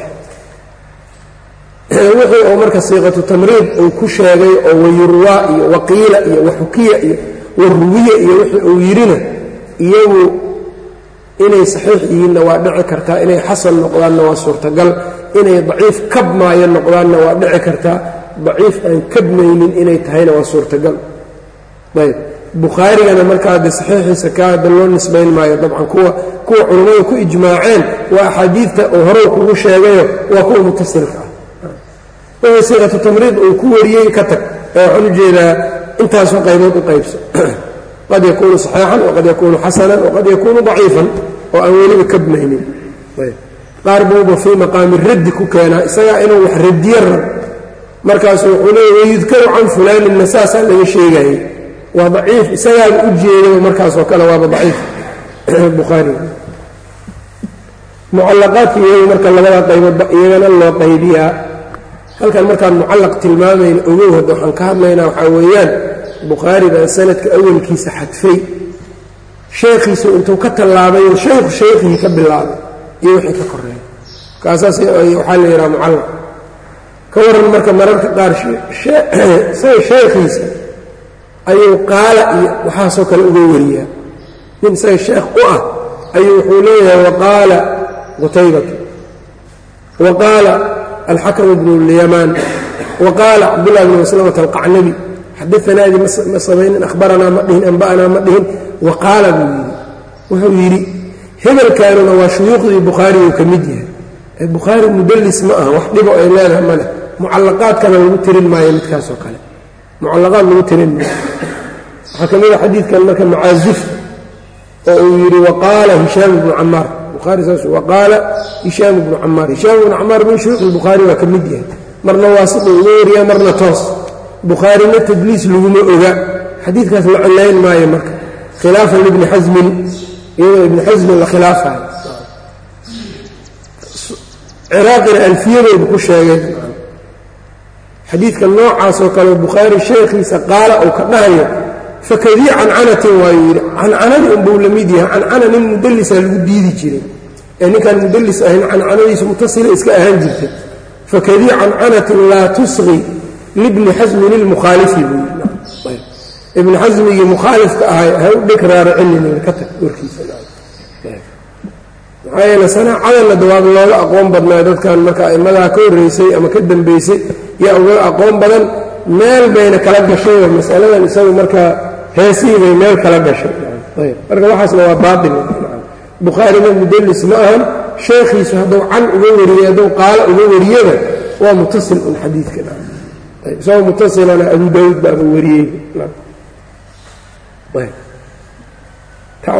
A: wixii uu marka siiqatu tamriid uu ku sheegay oo wayurwaa iyo waqiila iyo waxukiya iyo waruwiya iyo wixii uu yidhina iyagu inay saxiix yihiinna waa dhici kartaa inay xasan noqdaanna waa suurtagal inay daciif kabmaayo noqdaanna waa dhici kartaa daciif aan kabmaynin inay tahayna waa suurtagal ayb. Bukhaarigana markaa de saxiixiisa kaada loo nisbayn maayo dabcan kuwa kuwa culammadu ku ijmaaceen waa axaadiidta uu horow kugu sheegayo waa kuwa mutasilka ah. Wixii siiqatu tamriid uu ku wariyey ka tag ee waxaan u jeedaa intaasoo qaybood u qaybso. Qad yakuunu saxiixan waqad yakuunu xasanan waqad yakuunu daciifan oo aan weliba kabmaynin qaar buuba fii maqaami raddi ku keenaa isagaa inuu wax radiye rab. Markaasu wuxuu leeya wayudkaru can fulaaninna saasaa laga sheegayey waa daciif isagaaba u jeedaba markaasoo kale waaba daciif. [CLEARS THROAT] Bukhaariga mucallaqaadka iyaga marka labada qayboodba iyagana loo qaybiyaa. Halkan markaan mucallaq tilmaamayna ogow hadda waxaan ka hadlaynaa waxaa weeyaan bukhaari baa sanadka awalkiisa xadfay. Sheekhiisu intuu ka tallaabayo shaykhu shaykhihii ka bilaabay iyo wixii ka koreeya kaasaas waxaa la yidhaha mucallaq. Ka waran marka mararka qaar [CLEARS THROAT] sheekhiisa ayuu qaala iyo waxaasoo kale uga wariyaa. Nin isaga sheekh u ah ayuu wuxuu leeyahay waqaala qutaybatu. Wa qaala alxakm bnu lyamaan wa qaala cabdullah bn maslamata alqacnabi. Xadanaadii ma samaynin ahbaranaa ma dhihin anba'anaa ma dhihin. Wa qaala buu yidhi. Wuxuu yidhi hebelkaanuna waa shuyuukhdii bukhaariyuu ka mid yahay. Bukhaari mudallis ma aha wax dhibo ay leedahay ma leh. Mucallaqaadkana lagu tirin maayo midkaasoo kale mucallaqaad lagu tirin. Waxaa ka mid a xadiidkan marka macaazif oo uu yidhi waqaala hishaam ibnu camaar bukhaari saas waqaala hishaam ibnu camaar hishaam ibnu camaar min shuyuuq lbukhaari waa ka mid yahay. Marna waasida uga wariyaa marna toos. Bukhaarina tadliis laguma oga. Xadiidkaas la cilayn maayo marka. Khilaafan libni xasmin iyadoo ibni xasmin la khilaafayo. Ciraaqina alfiyadoodu ku sheegay xadiidka noocaasoo kale bukhaari sheekhiisa qaala uu ka dhahayo fakadii cancanatin waayuu yidhi. Cancanadii unbuu la mid yahay. Cancana nin mudallisa lagu diidi jiray. Ee ninkaan mudallis ahayn cancanadiisu mutasila iska ahaan jirtay. Fakadii cancanatin laa tusqi libni xasmin ilmukhaalifi buu yidhi. Ibni xasmigii mukhaalifka ahay ha u dheg raaricinin ka tag warkiisa. Maxaa yeele sanaacadana dawaad looga aqoon badnaa dadkan marka aimadaa ka horreysay ama ka dambaysay yaa aqoon badan meel bayna kala gashay masaladan isagu markaa heesihii bay meel kala gashay. Marka waxaasna waa baatil. Bukhaarina mudallis ma ahan sheekhiisu hadduu can uga wariyey hadduu qaalo uga wariyada waa mutasil un xadiidka. Isagoo mutasilana abu daawuud baaba wariyey.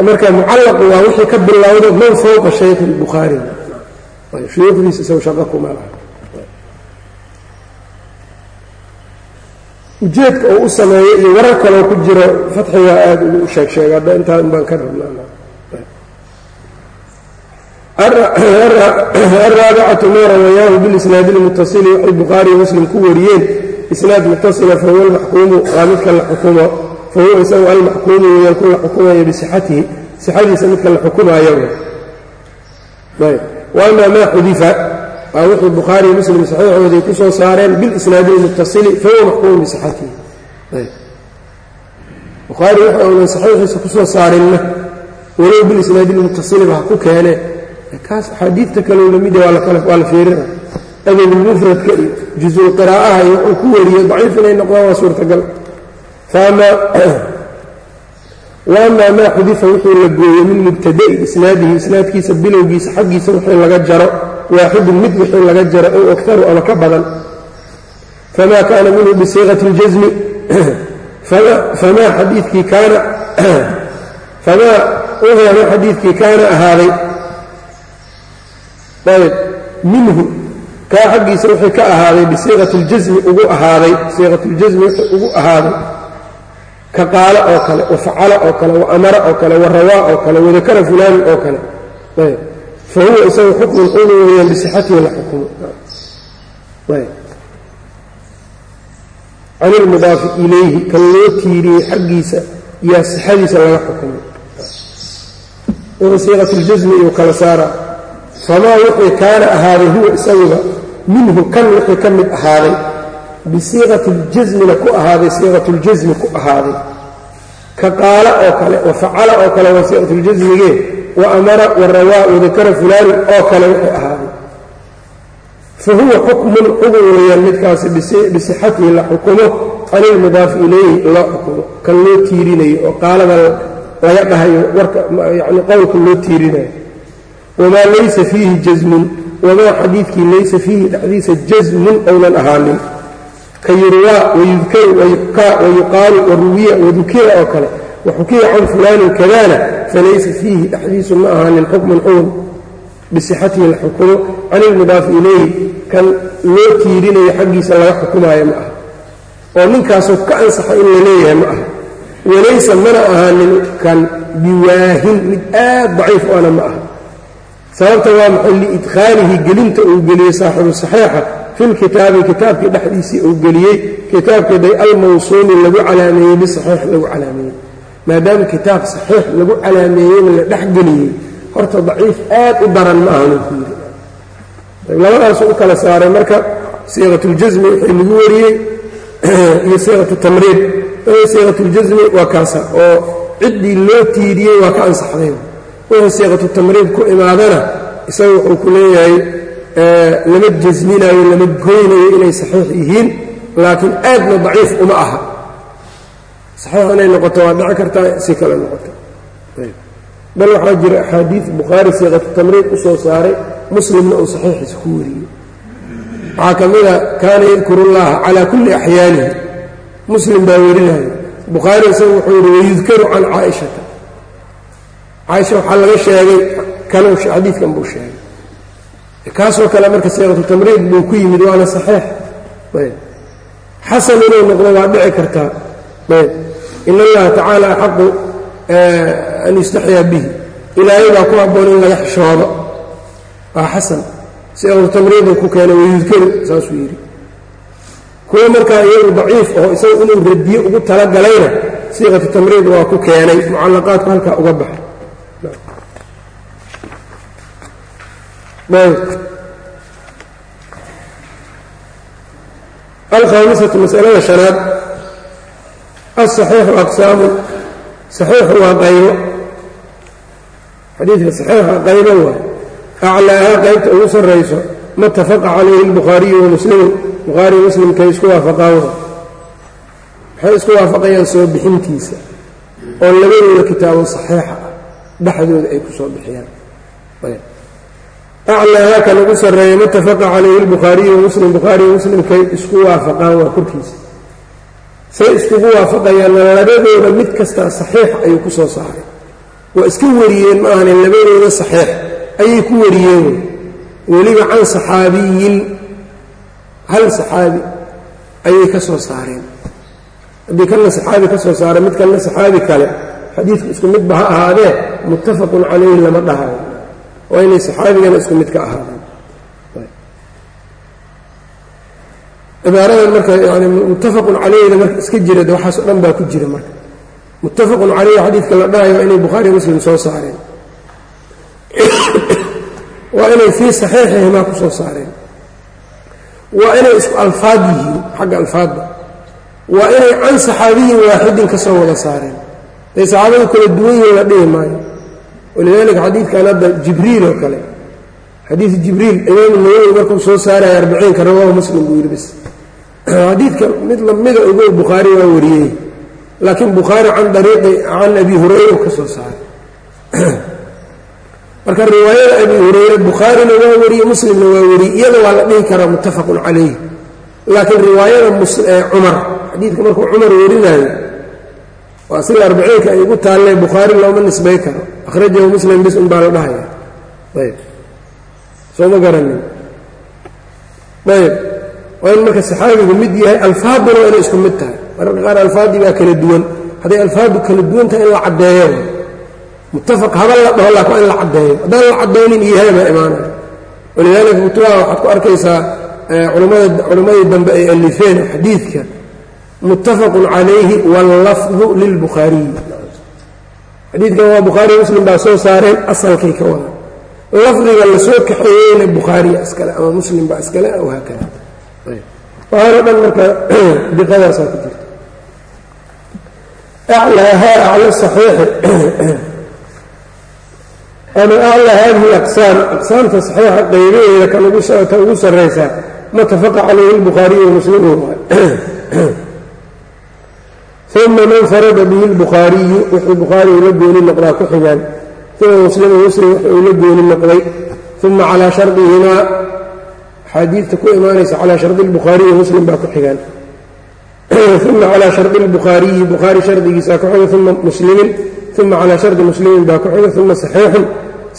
A: Marka mucallaqu waa wixii ka bilowda man fowqa shaykhi اlbukhaari shuyuukhdiisa isago shaqo kuma laha ujeedka uu u sameeyo iyo warar kaloo ku jiro fatxigaa aada ugu sheeg sheega hadda intaa un baan ka rabnaa. Alraabicatu ma rawayaahu bilisnaadi اlmutasili waxay bukhaariyo muslim ku wariyeen isnaad mutasila fahuwa almaxkuumu waa midka la xukumo fahuwa isagu almaxkuumu weyaan la xukumaya bisixatihi sixadiisa midka la xukumaayo. Waama maa xudifa waa wixii bukhaari iyo muslim saxiixooday ku soo saareen bilisnaadi ilmutasili fahuwa maxkuumu bisixatihi bukhaari waxa uunan saxiixiisa ku soo saarinna. Walow bilisnaadi ilmutasiliba ha ku keenee kaas axaadiidta kaleu la mid waa la fiirina adabulmufradka iyo jusulqiraa'aha iyo wuxuu ku wariyo daciif inay noqdaan waa suurtagal. Waama maa xudifa wixii la gooyey min mubtada'i isnaadihi isnaadkiisa bilowgiisa xaggiisa wixii laga jaro waaxidun mid wixii laga jara ow akaru ama ka badan. Famaa kaana minhu bisiiqati اljasmi [CLEARS THROAT] famaa xadiikii kaana [CLEARS THROAT] famaa uhema xadiidkii kaana ahaaday. Ayb minhu kaa xaggiisa wixii ka ahaaday bisiiqati اljasmi ugu ahaaday siiqat ljasmi wxii ugu ahaaday. Ka qaala oo kale wafacala oo kale waamara oo kale warawaa oo kale wadakara fulaanin oo kale. Ayb fahuwa isaga xukmun xukun weyaan bisixatihi la xukumo can ilmudaafi ilayhi kan loo tiiriyey xaggiisa yaa sixadiisa laga xukumay wuxuu siiqat ljasmi iyuu kala saaraa famaa wixii kaana ahaaday huwa isaguba minhu kan wixii ka mid ahaaday bisiiqati ljasmina ku ahaaday siiqatuljasmi ku ahaaday ka qaala oo kale wa oo kale waa wa amara wa rawaa wadakara fulaanin oo kale wixii ahaaday fa huwa xukmun xugun weeyaan midkaasi bisixatihi la xukumo can ilmudaafi ilayhi loo xukumo. Kan loo tiirinayo oo qaalada laga dhahayo warka yani qowlka loo tiirinayo. Wamaa laysa fiihi jasmun wamaa xadiidkii laysa fiihi dhexdiisa jasmun ownan ahaanin. Ka yurwaa wayudkaru wayuxkaa wayuqaalu waruwiya wadukira oo kale waxukiya can fulaanin kadana falaysa fiihi dhexdiisu ma ahaanin xukmun xugun bisixatihi la xukumo can ilmudaafi ilayhi kan loo tiirinayo xaggiisa laga xukumaayo ma aha. Oo ninkaasoo ka ansaxa in la leeyahay ma aha. Walaysa mana ahaanin kan biwaahin mid aad daciif ana ma aha. Sababta waa maxay? Liidkhaalihi gelinta uu geliyey saaxibu saxiixa fi lkitaabi kitaabkii dhexdiisii uu geliyey kitaabkeeday almawsuuli lagu calaameeyey bisaxiix lagu calaameeyey maadaama kitaab saxiix lagu calaameeyeyna la dhexgeliyey horta daciif aad u daran ma aha ninku yidhi labadaasuu u kala saaray. Marka siiqatuljasmi wixii lagu wariyey [CLEARS THROAT] iyo siiqatu tamriid. Siiqatuljasmi waa kaasa oo ciddii loo tiiriyey waa ka ansaxday. Wixii siiqatu tamriid ku imaadana isaga wuxuu ku leeyahay lama jasminayo lama goynayo inay saxiix yihiin laakiin aadna daciif uma aha saxiix inay noqoto waa dhici kartaa si kale noqoto. Bal waxaa jira axaadiid bukhaari siiqatu tamriid u soo saaray muslimna uu saxiixiisa ku wariyey. Waxaa ka mida kaana yadkuru llaha calaa kulli axyaanihi muslim baa warinaya. Bukhaari isagu wuxuu yidhi wayudkaru can caaishata. Caaisha waxaa laga sheegay kanuu xadiidkan buu sheegay. Kaasoo kale marka siiqatu tamriid buu ku waa dhici in allaha tacaala axaqu an yustaxyaa bihi ilaahay baa ku habboon in laga xishoodo waa xasan siiqatu tamriiduu ku keenay wayudkaru saasuu yidhi kuwa markaa iyagu daciif oo isaga inuu radiye ugu talagalayna siiqatu tamriid waa ku keenay mucallaqaadku halkaa uga baxa alkhaamisatu masalada shanaad asaxiixu aqsaamu saxiixu waa qaybo xadiidka saxiixa qaybo waa aclaahaa qaybta ugu sarrayso ma tafaqa calayhi albukhaariyu wa muslimu bukhaariy muslimkay isku waafaqaan waxay isku waafaqayaan soo bixintiisa oo labadooda kitaabo saxiixa ah dhexdooda ay ku soo bixiyaan aclaaha kan ugu sarreeya matafaqa calayhi albukhaariyu wa muslim bukhaariyo muslimkay isku waafaqaan waa korkiisa say iskugu waafaqayaanna labadooda mid kastaa saxiix ayuu ku soo saaray. Waa iska wariyeen ma ahane labadooda saxiix ayay ku wariyeen. Weliba can saxaabiyin hal saxaabi ayay ka soo saareen. Haddii kanna saxaabi ka soo saaray mid kanna saxaabi kale xadiidku isku midba ha ahaadee muttafaqun calayhi lama dhahayo. Waa inay saxaabigana isku mid ka ahaadeen cibaaradan marka yani muttafaqun calayhida marka iska jira de waxaas o dhan baa ku jira marka. Muttafaqun calayhi xadiidka la dhahayo waa inay bukhaari muslim soo saareen. Waa inay fii saxiixihimaa ku soo saareen. Waa inay isku alfaad yihiin xagga alfaadda. Waa inay can saxaabiyin waaxidin ka soo wada saareen. Day saxaabadu kala duwan yihiin la dhihi maayo. Walidaalika xadiidkan hadda jibriil oo kale. Xadiid jibriil imaamu nawowi markuu soo saaraya arbiciinka rawaahu muslim buu yidhi bis xadiidka mid lamida ogow bukhaari waa wariyey. Laakiin bukhaari can dariiqi can abi hurayra ka soo saaray. [CLEARS THROAT] Marka riwaayada abi hurayre bukhaarina waa wariyey muslimna waa wariyey iyada waa la dhihi karaa muttafaqun calayh laakiin riwaayada cumar xadiidka markuu cumar warinayo waa sida arbiciinka ay ugu taallee bukhaari looma nisbay karo. Akhrajahu muslim bis baa la dhahaya ayb soo ma garanin. Ayb waa in marka saxaabigu mid yahay alfaaduna waa inay isku mid tahay. Mararka qaar alfaadii baa kala duwan. Hadday alfaadu kala duwan tahay in la caddeeyo. Muttafaq haba la dhaho laakin waa in la caddeeyo. Haddaan la caddaynin iyahay baa imaanaya. Walidaalika kutubaha waxaad ku arkaysaa culamada culimmadii dambe ay alifeen xadiidka. Muttafaqun calayhi wallafdu lilbukhaariyi xadiidkan waa bukhaariy muslim baa soo saareen asalkay ka wada lafdiga la soo kaxeeyeyna bukhaariya iskale ama muslim baa iskale wahaakada waxaana dhan marka [CLEARS THROAT] diqadaasaa ku jirta aclaahaa acla saxiixi [CLEARS THROAT] ama aclaa hadihi aqsaam aqsaamta saxiixa qaybaheeda kan ta ugu sarraysaa matafaqa calayhi lbukhaariyu wamuslimu [CLEARS THROAT] uma man farada bihi lbukhaariyu wuxuu bukhaari ula gooni noqdaa ku xigaan uma muslimu muslim wuxuu ula gooni noqday. Uma calaa shardihimaa axaadiidta ku imaanaysa calaa shardi lbukhaariyi muslim baa ku xigaan uma calaa shardi lbukhaariyi bukhaari shardigiisaa ku xiga uma muslimin uma calaa shardi muslimin baa ku xiga uma saxiixun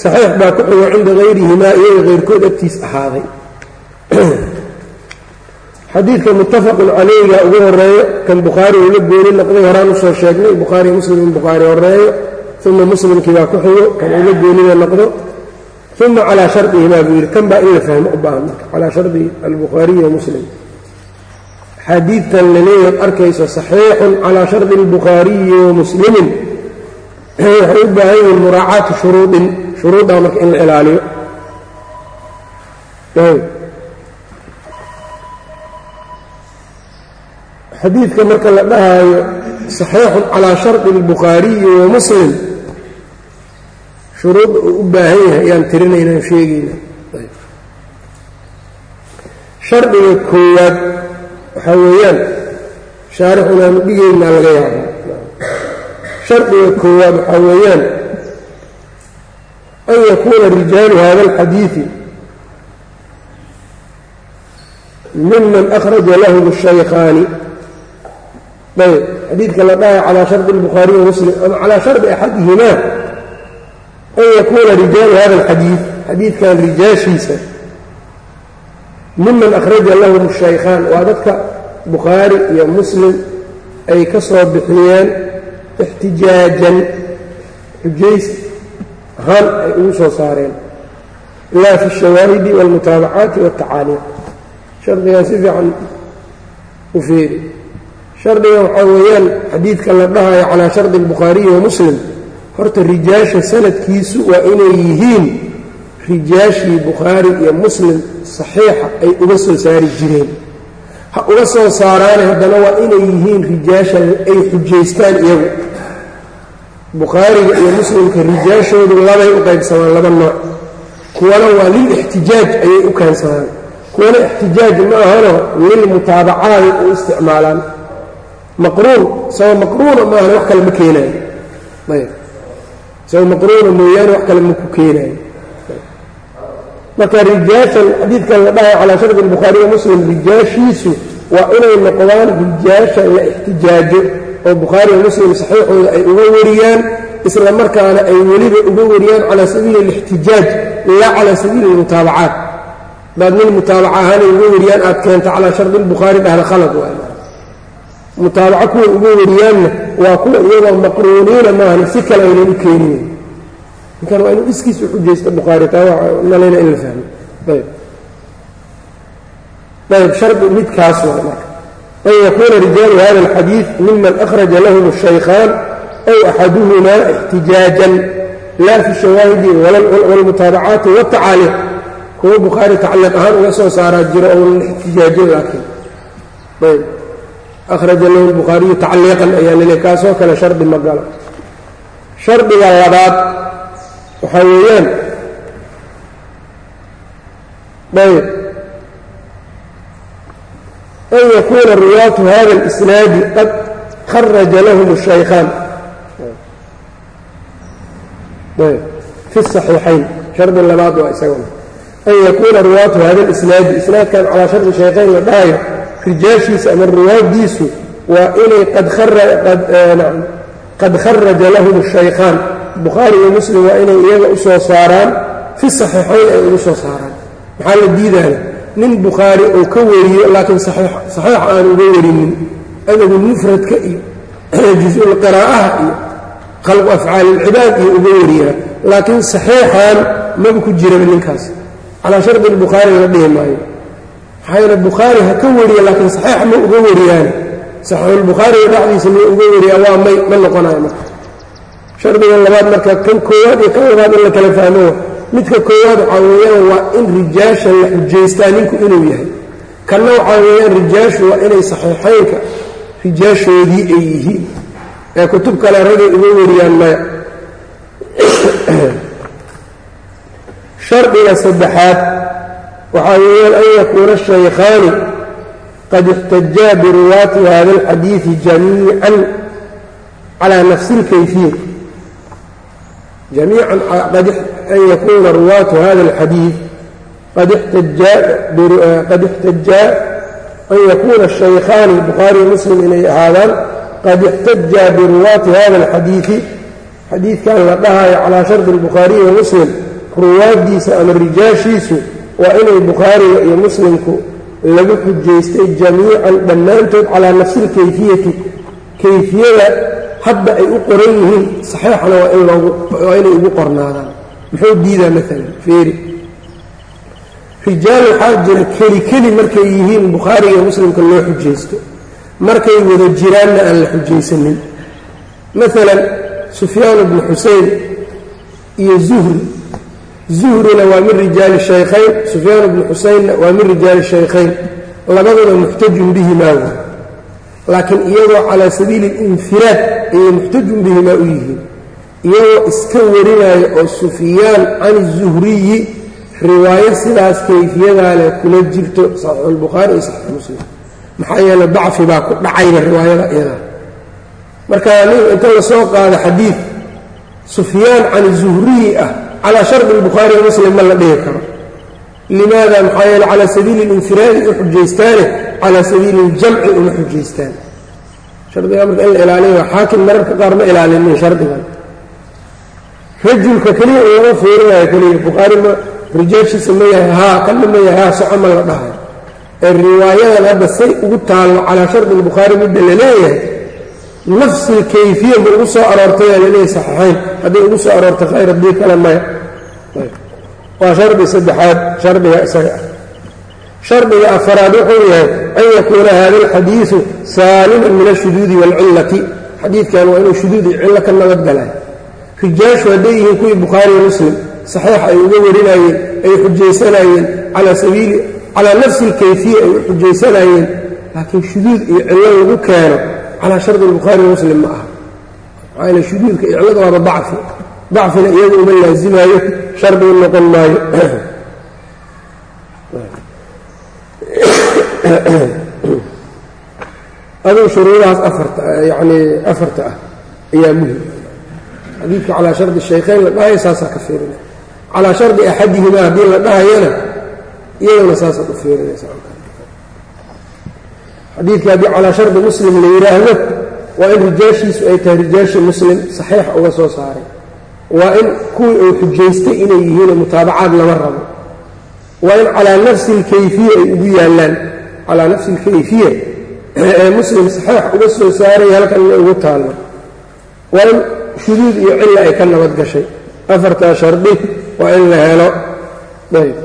A: saxiix baa ku xigo cinda hayrihimaa iyaga keyrkood agtiis ahaaday xadiidka muttafaqun calayga ugu horeeyo kan bukhaari uu la gooni noqday horaan u soo sheegnay bukhaari muslim in bukhaari horeeyo uma muslimkii baa ku xigo kan uu la goonina noqdo uma calaa shardihimaa buu yidhi kan baa in la fahmo u baahan marka calaa shardi albukhaariyi wa muslim xadiidtan laleeyaad arkayso saxiixun calaa shardi albukhaariyi wa muslimin waxay u baahan yihiin muraacaati shuruudin shuruuddaa marka in la ilaaliyo xadiidka marka la dhahaayo saxiixun calaa shardi albukhaariyi wa muslim shuruudda uu u baahan yahay ayaan tirinaynaan sheegayna. Shardiga koowaad waxaa weeyaan shaarixun aanu dhigaynaa laga yaabaa shardiga koowaad waxaa weeyaan an yakuuna rijaalu hada alxadiidi miman akhraja lahum shaykaani ayb. Xadiidka la dhahay calaa shardi اlbukhaariy wa ama calaa shardi axadihimaa an yakuuna rijaalu hada اlxadiid xadiidkan rijaashiisa miman akhraja lahum الshaykaan waa dadka bukhaari iyo muslim ay ka soo bixiyeen ixtijaajan xujays ahaan ay ugu soo saareen laa fi الshawaahidi wاlmutaabacaati wالtacaaliiq shardigan si fiican u feeri shardigan waxaa weeyaan xadiidka la dhahayo calaa shardi الbukhaariyi wa muslim horta rijaasha sanadkiisu waa inay yihiin rijaashii bukhaari iyo muslim saxiixa ay uga soo saari jireen. Ha uga soo saaraane haddana waa inay yihiin rijaasha ay xujaystaan iyagu. Bukhaariga iyo muslimka rijaashoodu labay u qaybsamaan laba nooc. Kuwana waa lilixtijaaj ayay u keensadaan kuwana ixtijaaj ma ahano lilmutaabacaadi u isticmaalaan. Maqruun isagoo maqruuna ma ahana wax kale ma keenaayo ayb isagoo maqruuna mooyaane wax kale ma ku keenaayo marka rijaashan xadiidkan la dhahay calaa shardi albukhaari wa muslim rijaashiisu waa inay noqdaan rijaasha la ixtijaajo oo bukhaari wa muslim saxiixooda ay uga wariyaan isla markaana ay weliba uga wariyaan calaa sabiili alixtijaaj laa calaa sabiili almutaabacaat. Baad nin mutaabaca ahaanay uga wariyaan aad keenta calaa shardi albukhaari dhahda khalad waay. Mutaabaco kuwa uga wariyaanna waa kuwa iyagoo maqruuniina maahan si kale aynan u keenin. Ninkan waa inuu iskiisa xujaysto bukhaari taa naleyna in la fahmo. Ayb. Ayb shardi midkaas waa marka. An yakuuna rijaalu hada alxadiid miman akhraja lahum shaykhaan aw axaduhumaa ixtijaajan laa fi shawaahidi waalmutaabacaati watacaaliiq kuwo bukhaari tacliiq ahaan uga soo saaraa jiro oo ixtijaajo laakiin. Ayb akhraja lahu lbukhaariyu tacliiqan ayaa lele kaasoo kale shardi ma galo shardiga labaad waxaa weeyaan ayb an yakuuna riwaatu hada اlisnaadi qad kharaja lahum الshaykaan ayb fi الصaxiixayn shardi labaad waa isaguna an yakuuna riwaatu hada اlisnaadi isnaadkan calaa shardi shaykhayn la dhahayo rijaashiisa ama riwaadiisu waa inay qad kharaja eh, lahum shaykhaan. Bukhaari iyo muslim waa inay iyaga u soo saaraan fi saxiixayn ay ugu soo saaraan. Maxaa la diidaana nin bukhaari oo ka wariyo laakiin saxiix aan uga werinin adagu mufradka iyo [CLEARS THROAT] jusul iyo khalqu afcaal ilcibaad iyo uga wariyaa. Laakiin saxiixan maba ku jiraba ninkaas. Calaa shardi albukhaari la dhihi maayo maxaa bukhaari ha ka wariya laakiin saxiix ma uga wariyaan. Saxiixulbukhaariga dhexdiisa ma uga wariyaa waa may ma noqonayo marka. Shardiga labaad marka kan koowaad iyo kan labaad in la kala fahmo. Midka koowaad waxaa weeyaan waa in rijaasha la xujaystaa ninku inuu yahay. Kanna waxaa weeyaan rijaashu waa inay saxiixaynka rijaashoodii ay yihiin. Ee kutub kale ragay uga wariyaan maya. [COUGHS] Shardiga saddexaad waxaa weeyaan an yakuuna shaykhaani qad ixtajaa biruwaati hada alxadiidi jamiican calaa nafsi اlkayfiya jamiican an yakuuna ruwaatu hada alxadiid qad ixtajaa an yakuuna shaykhaani bukhaari muslim inay ahaadaan qad ixtajaa biruwaati hada alxadiidi xadiidkan la dhahayo calaa shardi اlbukhaariyi muslim ruwaaddiisa ama rijaashiisu waa inay bukhaariga iyo muslimku lagu xujaystay jamiican dhammaantood calaa nafsi اlkayfiyati kayfiyada hadda ay u qoran yihiin saxiixana waa inay ugu qornaadaan. Muxuu diidaa maalan feeri. Rijaal waxaa jira keli keli markay yihiin bukhaariga iyo muslimka loo xujaysto. Markay wada jiraanna aan la xujaysanin. Maalan sufyaan bnu xuseyn iyo zuhri zuhrina waa min rijaali shaykhayn sufyaan bnu xuseynna waa min rijaali shaykhayn labaduna muxtajun bihimaa wa laakiin iyagoo calaa sabiili اlinfiraad ayay muxtajun bihimaa u yihiin iyagoo iska warinaayo oo sufyaan can الzuhriyi riwaayo sidaas kayfiyadaa leh kula jirto saxiixu اlbukhaari iyo saxiix muslim maxaa yeele dacfi baa ku dhacayba riwaayada iyadaa marka nin inta la soo qaado xadiid sufyaan can zuhriyi ah calaa shardi lbukhaari muslim ma la dhihi karo. Limaada maxaa yeele calaa sabiili linfiraadi u xujaystaane calaa sabiili iljamci uma xujaystaan shardigaa marka in la ilaaliyo xaakim mararka qaar ma ilaalinin shardigan. Rajulka keliya in fiirinayo keliya bukhaari ma rijaashiisa ma yahay haa kana ma yahay haa soco ma la dhahay. Ee riwaayadan hadda say ugu taallo calaa shardi lbukhaari midda la leeyahay nafsi lkayfiya ma ugu soo aroortaya la leeyahay saxiixayn hadday ugu soo aroortay khayr haddii kale maya waa shardi saddexaad shardiga isaga. Ah shardiga afaraad wuxuu yahay an yakuuna hada alxadiidu saaliman min ashuduudi waalcillati xadiidkan waa inuu shuduud iyo cillo ka nabadgalay rijaashu hadday yihiin kuwii bukhaariyo muslim saxiix ay uga warinayeen ay xujaysanayeen calaa sabiili calaa nafsi alkayfiya ay u xujaysanayeen laakiin shuduud iyo cillo lagu keeno calaa shardi albukhaari muslim ma aha yaele shuduudka iyo cillada waaba dacfi dacfina iyada uma laasimaayo shardigu noqon maayo. [COUGHS] Aduu shuruudahaas afarta yacnii afarta ah ayaa muhiim. Xadiidka calaa shardi shaykhayn la dhahayo saasaa ka fiirina. Calaa shardi axadihimaa haddii la dhahayana iyaduna saasaad u fiirinaysa. Xadiidka haddii calaa shardi muslim la yidhaahdo waa in rijaashiisu ay tahay rijaashii muslim saxiix uga soo saaray. Waa in kuwii uu xujaystay inay yihiinoo mutaabacaad lama rabo. Waa in calaa nafsi alkayfiya ay ugu yaallaan. Calaa nafsi alkayfiya ee muslim saxiix uga soo saaray halkanna ugu taallo. Waa in shuduud iyo cilla ay ka nabad gashay. Afartaa shardi waa in la helo. Ayb.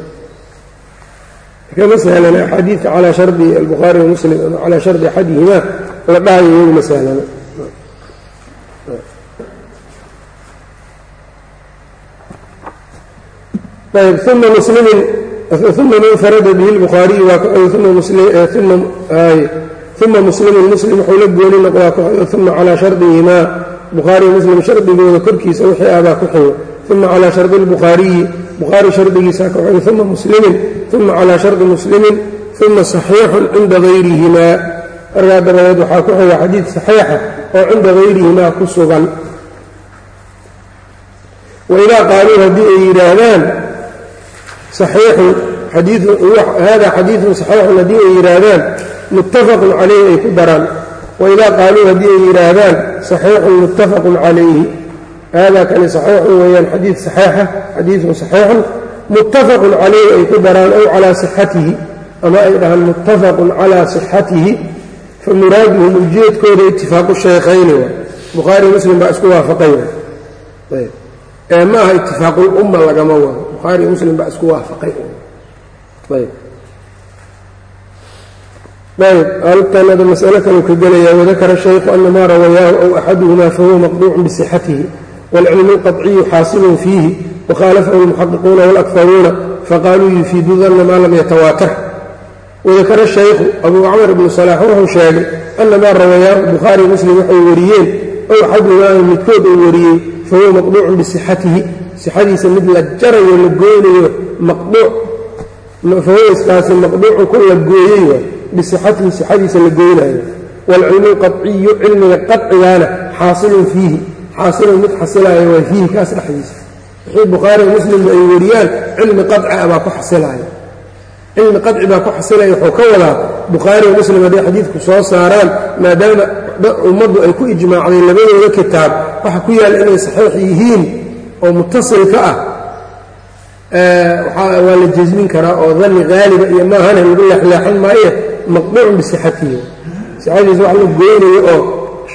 A: Kama sahlana axaadiidka calaa shardi albukhaari wa muslim ama calaa shardi axadihimaa la dhahayo iyaguma sahlana ayb uma muslimin uma man farada bihi lbukhaariyu uma muslimin muslim wuxuu la gooni noqdaa uma calaa shardihimaa bukhaari muslim shardigooda korkiisa wixii abaa ku xigo uma calaa shardi اlbukhaariyi bukhaari shardigiisa ka xigo uma muslimin uma calaa shardi muslimin uma saxiixun cinda hayrihimaa markaa dabadeed waxaa ku xiga xadiid saxiixa oo cinda hayrihimaa ku sugan. Waidaa qaaluu haddii ay yidhaahdaan saxiixun hada xadiidun saxiixun haddii ay yidhaahdaan muttafaqun calayhi ay ku daraan. Waidaa qaaluu haddii ay yidhaahdaan saxiixun muttafaqun calayhi. Hada kani saxiixun weeyaan xadiid saxiixa xadiidun saxiixun muttafaqun calayhi ay ku daraan ow calaa sixatihi. Ama ay dhahaan muttafaqun calaa sixatihi fa muraaduhum ujeedkooda itifaaqu shaykhayni wa bukhaari muslim baa isku waafaqay ee ma aha itifaaqulumma lagama wado bukhaari muslim baa isku waafaqay ayb ayb halkanada masalo kaluu ka gelaya wadakara shaykhu ana maa rawayaahu aw axaduhuma fahuwa maqduucun bisixatihi wاlcilmu اlqaطciyu xaasilun fiihi wakhaalafahu اlmuxaqiquuna wاlakharuuna faqaaluu yufiidu danna maa lam yatawaatar wadakara shaykhu abuu camar ibnu salaax wuxuu sheegay ana maa rawayaahu bukhaari muslim waxay wariyeen ow axaduhumaa midkood uu wariyey fahuwa maqduucun bisixatihi sixadiisa mid la jarayo la maqduuc fahuwa iskaasi maqduucu ku la gooyey waay bisixatihi sixadiisa la gooynayo waalcilmu lqaciyu cilmiga qacigaana xaasilun fiihi xaasilun mid xasilaayo waa fiihi kaas dhexdiisa. Wixii bukhaari muslimba ay wariyaan cilmi qaci a baa ku xasilaayo cilmi qaci baa ku xasilaya wuxuu ka wadaa bukhaariyo muslim hadday xadiidku soo saaraan maadaama ummaddu ay ku ijmaacday labadooda kitaab. Waxa ku yaalla inay saxiix yihiin oo mutasilka ah waa la jasmin karaa oo danni haaliba iyo maahana lagu leexleexan maaye maqduucun bisixatihi. Sixadiisa wax la gooynayo oo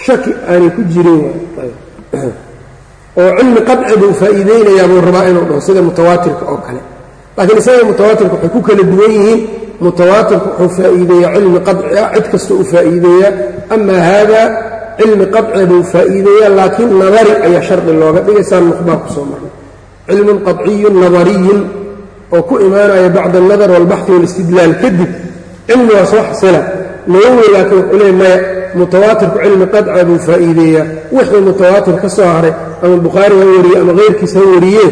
A: shaki aanay ku jirin. [CLEARS THROAT] Oo cilmi qadci buu faa'iideynayaa buu rabaa inuu dhaho sida mutawaatirka oo kale laakiin isaga mutawaatirka waxay ku kala duwan yihiin. Mutawaatirka wuxuu faa'iideeyaa cilmi qaciga cid kasta u faa'iideeya ama haadaa cilmi qaciga buu faa'iideeya laakiin nadari ayaa shardi looga dhigay saan nuqbaa ku soo marnay. Cilmun qaciyun nadariyun oo ku imaanaya bacda alnadar walbaxi walistidlaal kadib cilmigaa soo xasila laga laakiin wuxuu leey maya mutawaatirku cilmi qadca buu faa'iideeyaa. Wixii mutawaatir ka soo haray ama bukhaari ha wariye ama kayrkiis ha wariye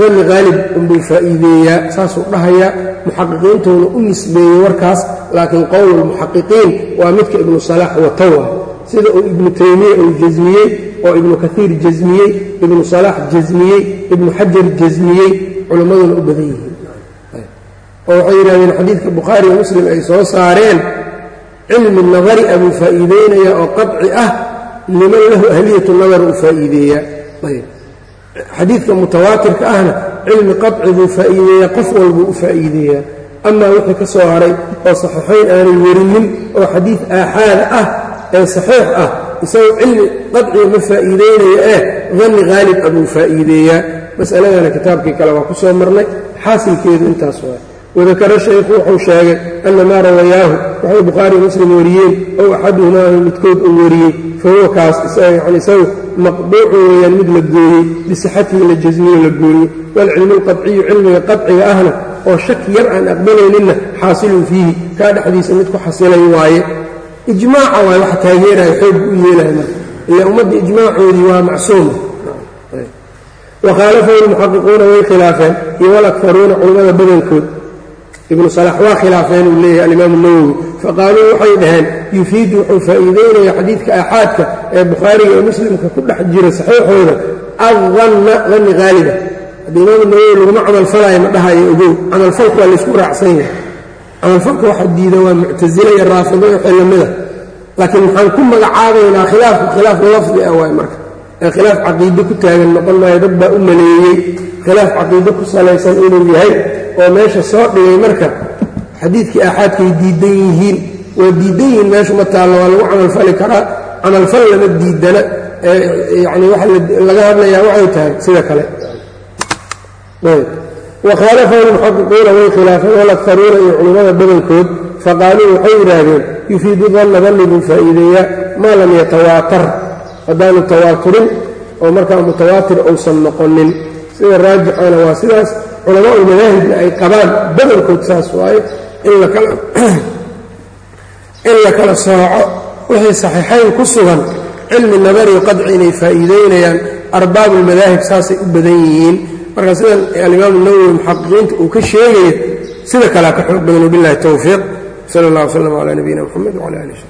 A: danni haalib unbuu faa'iideeyaa saasuu dhahayaa muxaqiqiintoona u nisbeeyey warkaas laakiin qowl lmuxaqiqiin waa midka ibnu salaax watawa. Sida uu ibnu taymiya uu jasmiyey oo ibnu kaiir jasmiyey ibnu salaax jasmiyey ibnu xajar jasmiyey culimmaduna u badan yihiin. Oo waxay yidhahdeen xadiidka bukhaari iyo muslim ay soo saareen cilmi nadari a buu faa'iideynaya oo qaطci ah liman lahu ahliyatu nadar uu faa'iideeyaa. Ayb xadiidka mutawaatirka ahna cilmi qaطci buu faa'iideeyaa qof walbuu u faa'iideeyaa. Amaa wixii ka soo haray oo saxiixayn aanay werinin oo xadiid aaxaada ah ee saxiix ah isagoo cilmi qaطciga ma faa'iideynaya ee danni haalib ah buu faa'iideeyaa. Mas'aladana kitaabkii kale waa ku soo marnay xaasilkeedu intaas waa wadakara shaykhu wuxuu sheegay ana maa rawayaahu waxay bukhaari muslim wariyeen ow axaduhumaa midkood uu wariyey fa huwa kaas yani isagu maqbuucu weeyaan mid la gooyey bisixatihi la jasmiyo la gooyey waalcilmu alqadciyu cilmiga qadciga ahna oo shaki yar aan aqbalayninna xaasilun fiihi kaa dhexdiisa mid ku xasilay waaye. Ijmaaca waay wax taageeraya xoog u yeelaya marka. Ila ummadda ijmaacoodii waa macsuuma wakhaalafahu lmuxaqiquuna way khilaafeen iyo walakharuuna culammada badankood ibnu salax waa khilaafeen uu leeyahay alimaamu nawowi faqaaluu waxay dhaheen yufiidu wuxuu faa'iideynaya xadiidka aaxaadka ee bukhaariga ee muslimka ku dhex jira saxiixooda. Addanna danni haaliba hadda imaamu nawowi laguma camalfalaayo ma dhahayo ogow camalfalku waa laysku raacsan yahay. Camalfalka waxa diida waa muctasila iyo raafido iyo wixii lamida laakiin maxaan ku magacaabaynaa khilaafku khilaaf lafdi ah waay marka khilaaf caqiide ku taagan noqon maayo dad baa u maleeyey khilaaf caqiide ku salaysan inuu yahay oo meesha soo dhigay marka xadiidkii aaxaadkay diidan yihiin. Waa diidan yihiin meeshu ma taallo waa lagu camalfali karaa camalfal lama diidana yani waxa laga hadlayaa waxay tahay sida kale. Wakhaalafahu lmuxaqiquuna way khilaafeen walakharuuna iyo culimmada badankood faqaaluu waxay yidhaahdeen yufiidu danna danni buu faa'iideeyaa maa lam yatawaatar haddaanu tawaaturin oo markaa mutawaatir uusan noqonin. Sida raajixana waa sidaas. Culamaa ulmadaahibna ay qabaan badankood saas waaye. [CLEARS THROAT] In la kala sooco wixii saxiixayn ku sugan cilmi nadari qadci inay faa'iideynayaan arbaabulmadaahib saasay u badan yihiin. Marka sidan alimaamu nawowi muxaqiqiinta uu ka sheegayo sida kalea ka xoog badan wabillahi towfiiq sala allah wslam calaa nabiyina mxamed wcala alih